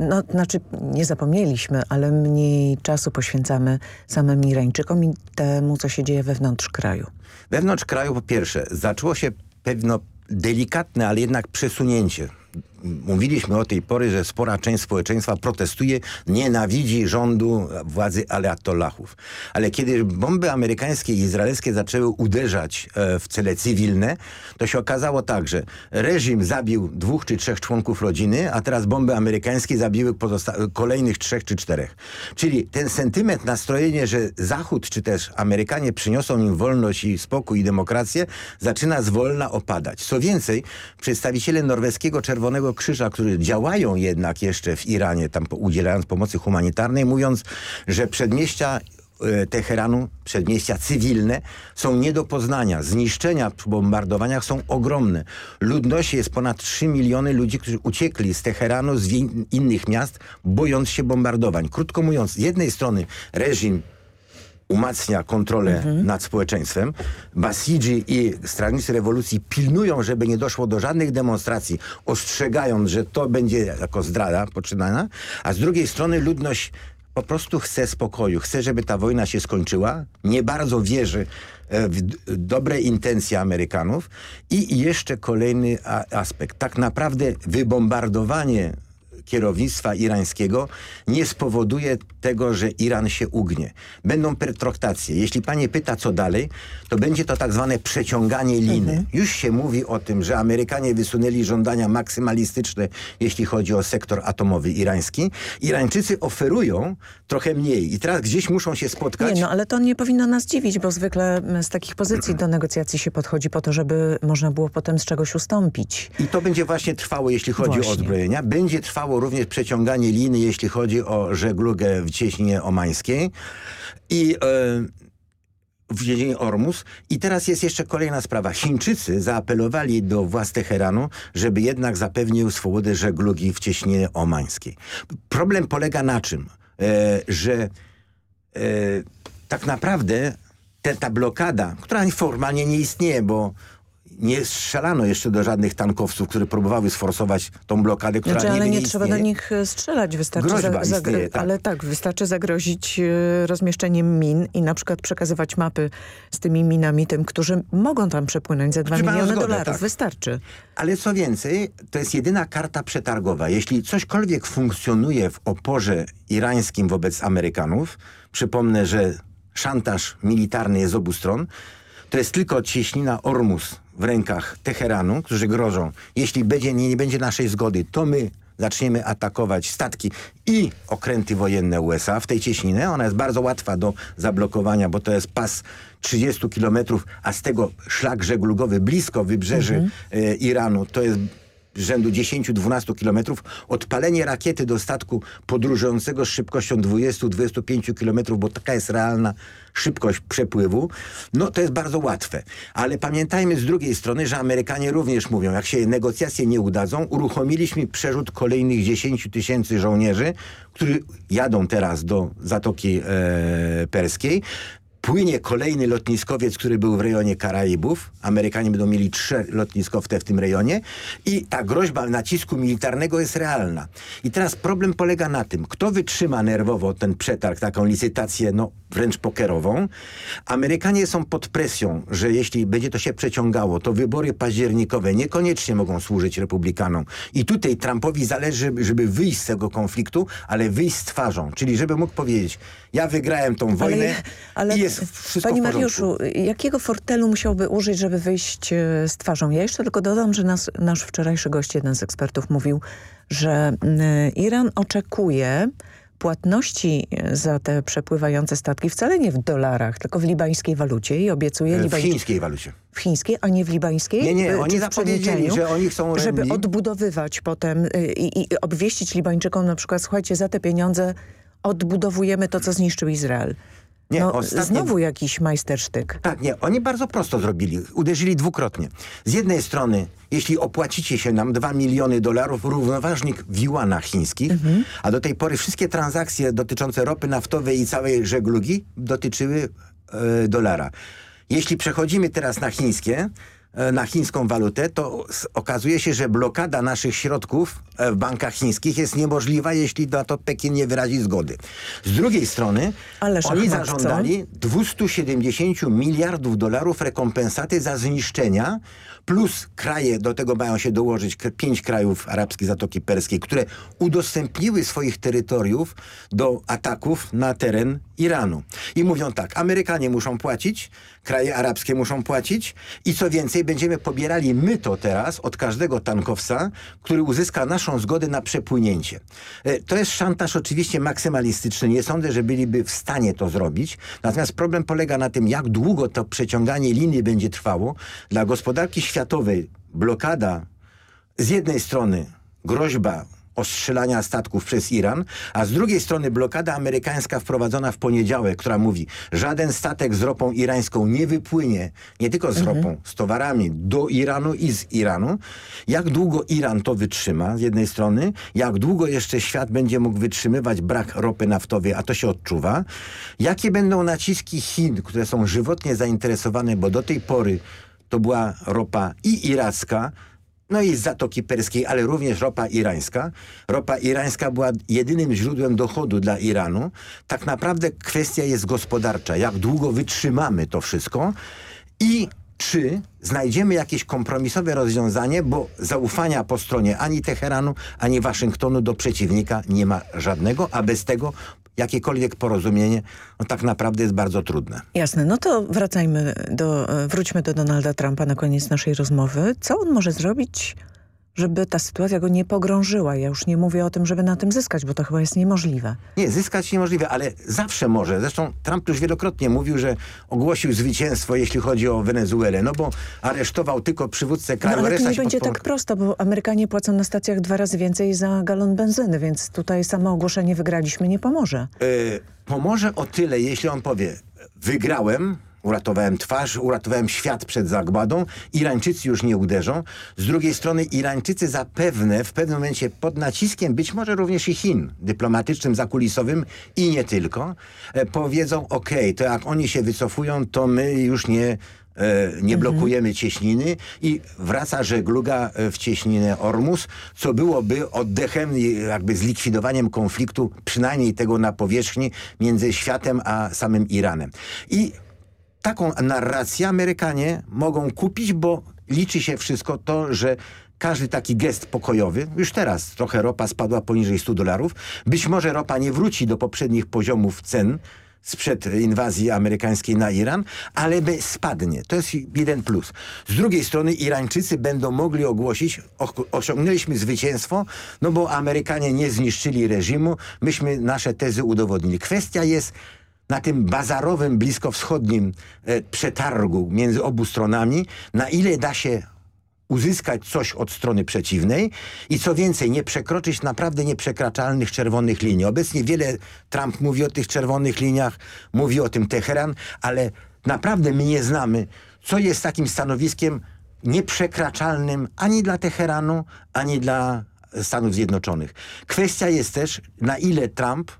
No, znaczy, nie zapomnieliśmy, ale mniej czasu poświęcamy samym Irańczykom i temu, co się dzieje wewnątrz kraju. Wewnątrz kraju po pierwsze zaczęło się pewno delikatne, ale jednak przesunięcie mówiliśmy o tej pory, że spora część społeczeństwa protestuje, nienawidzi rządu władzy aleatollahów. Ale kiedy bomby amerykańskie i izraelskie zaczęły uderzać e, w cele cywilne, to się okazało tak, że reżim zabił dwóch czy trzech członków rodziny, a teraz bomby amerykańskie zabiły kolejnych trzech czy czterech. Czyli ten sentyment, nastrojenie, że Zachód czy też Amerykanie przyniosą im wolność i spokój i demokrację, zaczyna zwolna opadać. Co więcej, przedstawiciele norweskiego Czerwonego Krzyża, którzy działają jednak jeszcze w Iranie, tam udzielając pomocy humanitarnej, mówiąc, że przedmieścia e, Teheranu, przedmieścia cywilne są nie do poznania. Zniszczenia przy bombardowaniach są ogromne. Ludności jest ponad 3 miliony ludzi, którzy uciekli z Teheranu, z innych miast, bojąc się bombardowań. Krótko mówiąc, z jednej strony reżim umacnia kontrolę mhm. nad społeczeństwem. Basidzi i strażnicy rewolucji pilnują, żeby nie doszło do żadnych demonstracji, ostrzegając, że to będzie jako zdrada poczynana, a z drugiej strony ludność po prostu chce spokoju, chce, żeby ta wojna się skończyła, nie bardzo wierzy e, w dobre intencje Amerykanów i jeszcze kolejny aspekt. Tak naprawdę wybombardowanie kierownictwa irańskiego nie spowoduje tego, że Iran się ugnie. Będą pertraktacje. Jeśli pani pyta, co dalej, to będzie to tak zwane przeciąganie liny. Mhm. Już się mówi o tym, że Amerykanie wysunęli żądania maksymalistyczne, jeśli chodzi o sektor atomowy irański. Irańczycy oferują trochę mniej i teraz gdzieś muszą się spotkać. Nie, no ale to nie powinno nas dziwić, bo zwykle z takich pozycji do negocjacji się podchodzi po to, żeby można było potem z czegoś ustąpić. I to będzie właśnie trwało, jeśli chodzi właśnie. o uzbrojenia. Będzie trwało również przeciąganie liny, jeśli chodzi o żeglugę w cieśninie omańskiej i e, w dziedzinie Ormus. I teraz jest jeszcze kolejna sprawa. Chińczycy zaapelowali do władz Teheranu, żeby jednak zapewnił swobodę żeglugi w cieśninie omańskiej. Problem polega na czym? E, że e, tak naprawdę te, ta blokada, która formalnie nie istnieje, bo nie strzelano jeszcze do żadnych tankowców, które próbowały sforsować tą blokadę, która znaczy, ale nie, nie trzeba do nich e, strzelać. Wystarczy Groźba za, istnieje, tak. Ale tak, wystarczy zagrozić e, rozmieszczeniem min i na przykład przekazywać mapy z tymi minami tym, którzy mogą tam przepłynąć za 2 miliony zgodę, dolarów. Tak. Wystarczy. Ale co więcej, to jest jedyna karta przetargowa. Jeśli cośkolwiek funkcjonuje w oporze irańskim wobec Amerykanów, przypomnę, że szantaż militarny jest z obu stron, to jest tylko cieśnina Ormus w rękach Teheranu, którzy grożą, jeśli będzie, nie, nie będzie naszej zgody, to my zaczniemy atakować statki i okręty wojenne USA w tej cieśninie. Ona jest bardzo łatwa do zablokowania, bo to jest pas 30 kilometrów, a z tego szlak żeglugowy blisko wybrzeży mhm. e, Iranu. To jest rzędu 10-12 kilometrów, odpalenie rakiety do statku podróżującego z szybkością 20-25 kilometrów, bo taka jest realna szybkość przepływu, no to jest bardzo łatwe. Ale pamiętajmy z drugiej strony, że Amerykanie również mówią, jak się negocjacje nie udadzą, uruchomiliśmy przerzut kolejnych 10 tysięcy żołnierzy, którzy jadą teraz do Zatoki e, Perskiej, Płynie kolejny lotniskowiec, który był w rejonie Karaibów. Amerykanie będą mieli trzy lotniskowce w tym rejonie i ta groźba nacisku militarnego jest realna. I teraz problem polega na tym, kto wytrzyma nerwowo ten przetarg, taką licytację, no wręcz pokerową. Amerykanie są pod presją, że jeśli będzie to się przeciągało, to wybory październikowe niekoniecznie mogą służyć republikanom. I tutaj Trumpowi zależy, żeby wyjść z tego konfliktu, ale wyjść z twarzą. Czyli żeby mógł powiedzieć, ja wygrałem tą wojnę ale, ale, i jest wszystko Panie Mariuszu, jakiego fortelu musiałby użyć, żeby wyjść e, z twarzą? Ja jeszcze tylko dodam, że nas, nasz wczorajszy gość, jeden z ekspertów mówił, że Iran oczekuje płatności za te przepływające statki wcale nie w dolarach, tylko w libańskiej walucie i obiecuje... W chińskiej walucie. W chińskiej, a nie w libańskiej? Nie, nie, oni zapowiedzieli, że oni chcą Żeby odbudowywać potem i, i obwieścić Libańczykom na przykład, słuchajcie, za te pieniądze odbudowujemy to, co zniszczył Izrael. Nie, no, ostatnie... Znowu jakiś majstersztyk. Tak, nie. Oni bardzo prosto zrobili. Uderzyli dwukrotnie. Z jednej strony, jeśli opłacicie się nam 2 miliony dolarów, równoważnik w juanach chińskich, mhm. a do tej pory wszystkie transakcje dotyczące ropy naftowej i całej żeglugi dotyczyły e, dolara. Jeśli przechodzimy teraz na chińskie, na chińską walutę, to okazuje się, że blokada naszych środków e, w bankach chińskich jest niemożliwa, jeśli na to Pekin nie wyrazi zgody. Z drugiej strony Ależ oni zażądali 270 miliardów dolarów rekompensaty za zniszczenia, plus kraje, do tego mają się dołożyć pięć krajów arabskiej Zatoki Perskiej, które udostępniły swoich terytoriów do ataków na teren Iranu. I mówią tak, Amerykanie muszą płacić, kraje arabskie muszą płacić i co więcej, będziemy pobierali my to teraz od każdego tankowca, który uzyska naszą zgodę na przepłynięcie. E, to jest szantaż oczywiście maksymalistyczny. Nie sądzę, że byliby w stanie to zrobić. Natomiast problem polega na tym, jak długo to przeciąganie linii będzie trwało. Dla gospodarki światowej blokada z jednej strony groźba ostrzelania statków przez Iran, a z drugiej strony blokada amerykańska wprowadzona w poniedziałek, która mówi, żaden statek z ropą irańską nie wypłynie, nie tylko z Mhm. ropą, z towarami do Iranu i z Iranu. Jak długo Iran to wytrzyma z jednej strony, jak długo jeszcze świat będzie mógł wytrzymywać brak ropy naftowej, a to się odczuwa. Jakie będą naciski Chin, które są żywotnie zainteresowane, bo do tej pory to była ropa i iracka, no i z Zatoki Perskiej, ale również ropa irańska. Ropa irańska była jedynym źródłem dochodu dla Iranu. Tak naprawdę kwestia jest gospodarcza. Jak długo wytrzymamy to wszystko i czy znajdziemy jakieś kompromisowe rozwiązanie, bo zaufania po stronie ani Teheranu, ani Waszyngtonu do przeciwnika nie ma żadnego, a bez tego jakiekolwiek porozumienie no tak naprawdę jest bardzo trudne. Jasne, no to wracajmy do, e, wróćmy do Donalda Trumpa na koniec naszej rozmowy. Co on może zrobić, żeby ta sytuacja go nie pogrążyła? Ja już nie mówię o tym, żeby na tym zyskać, bo to chyba jest niemożliwe. Nie, zyskać niemożliwe, ale zawsze może. Zresztą Trump już wielokrotnie mówił, że ogłosił zwycięstwo, jeśli chodzi o Wenezuelę, no bo aresztował tylko przywódcę No, kraju. ale to nie będzie tak prosto, bo Amerykanie płacą na stacjach dwa razy więcej za galon benzyny, więc tutaj samo ogłoszenie wygraliśmy nie pomoże. Y, pomoże o tyle, jeśli on powie, wygrałem, uratowałem twarz, uratowałem świat przed zagładą, Irańczycy już nie uderzą. Z drugiej strony Irańczycy zapewne w pewnym momencie pod naciskiem, być może również i Chin, dyplomatycznym, zakulisowym i nie tylko, e, powiedzą, ok, to jak oni się wycofują, to my już nie e, nie blokujemy cieśniny i wraca żegluga e, w cieśninę Ormus, co byłoby oddechem jakby zlikwidowaniem konfliktu, przynajmniej tego na powierzchni, między światem a samym Iranem. I taką narrację Amerykanie mogą kupić, bo liczy się wszystko to, że każdy taki gest pokojowy, już teraz trochę ropa spadła poniżej 100 dolarów, być może ropa nie wróci do poprzednich poziomów cen, sprzed inwazji amerykańskiej na Iran, ale spadnie. To jest jeden plus. Z drugiej strony Irańczycy będą mogli ogłosić, osiągnęliśmy zwycięstwo, no bo Amerykanie nie zniszczyli reżimu, myśmy nasze tezy udowodnili. Kwestia jest na tym bazarowym, bliskowschodnim e, przetargu między obu stronami, na ile da się uzyskać coś od strony przeciwnej i co więcej, nie przekroczyć naprawdę nieprzekraczalnych czerwonych linii. Obecnie wiele Trump mówi o tych czerwonych liniach, mówi o tym Teheran, ale naprawdę my nie znamy, co jest takim stanowiskiem nieprzekraczalnym ani dla Teheranu, ani dla Stanów Zjednoczonych. Kwestia jest też, na ile Trump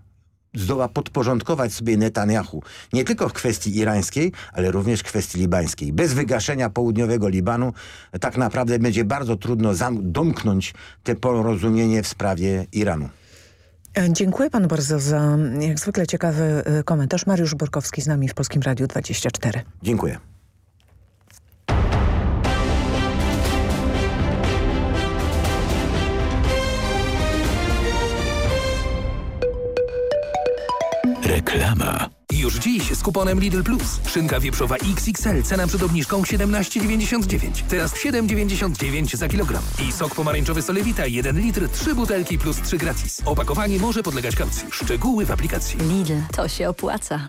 zdoła podporządkować sobie Netanyahu nie tylko w kwestii irańskiej, ale również w kwestii libańskiej. Bez wygaszenia południowego Libanu tak naprawdę będzie bardzo trudno domknąć te porozumienie w sprawie Iranu. E, Dziękuję panu bardzo za jak zwykle ciekawy e, komentarz. Mariusz Borkowski z nami w Polskim Radiu 24. Dziękuję. Reklama. Już dziś z kuponem Lidl Plus. Szynka wieprzowa XXL, cena przed obniżką 17,99. Teraz 7,99 za kilogram. I sok pomarańczowy Solewita 1 litr, 3 butelki plus 3 gratis. Opakowanie może podlegać kaucji. Szczegóły w aplikacji. Lidl, to się opłaca.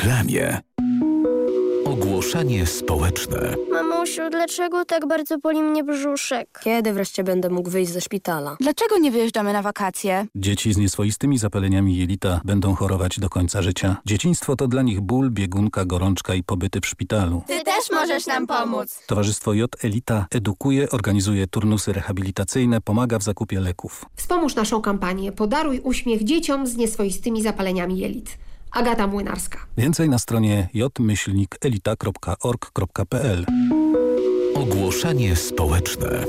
Reklamie. Ogłoszenie społeczne. Mamusiu, dlaczego tak bardzo boli mnie brzuszek? Kiedy wreszcie będę mógł wyjść ze szpitala? Dlaczego nie wyjeżdżamy na wakacje? Dzieci z nieswoistymi zapaleniami jelita będą chorować do końca życia. Dzieciństwo to dla nich ból, biegunka, gorączka i pobyty w szpitalu. Ty też możesz nam pomóc. Towarzystwo J Elita edukuje, organizuje turnusy rehabilitacyjne, pomaga w zakupie leków. Wspomóż naszą kampanię Podaruj uśmiech dzieciom z nieswoistymi zapaleniami jelit. Agata Młynarska. Więcej na stronie jmyślnikelita.org.pl Ogłoszenie społeczne.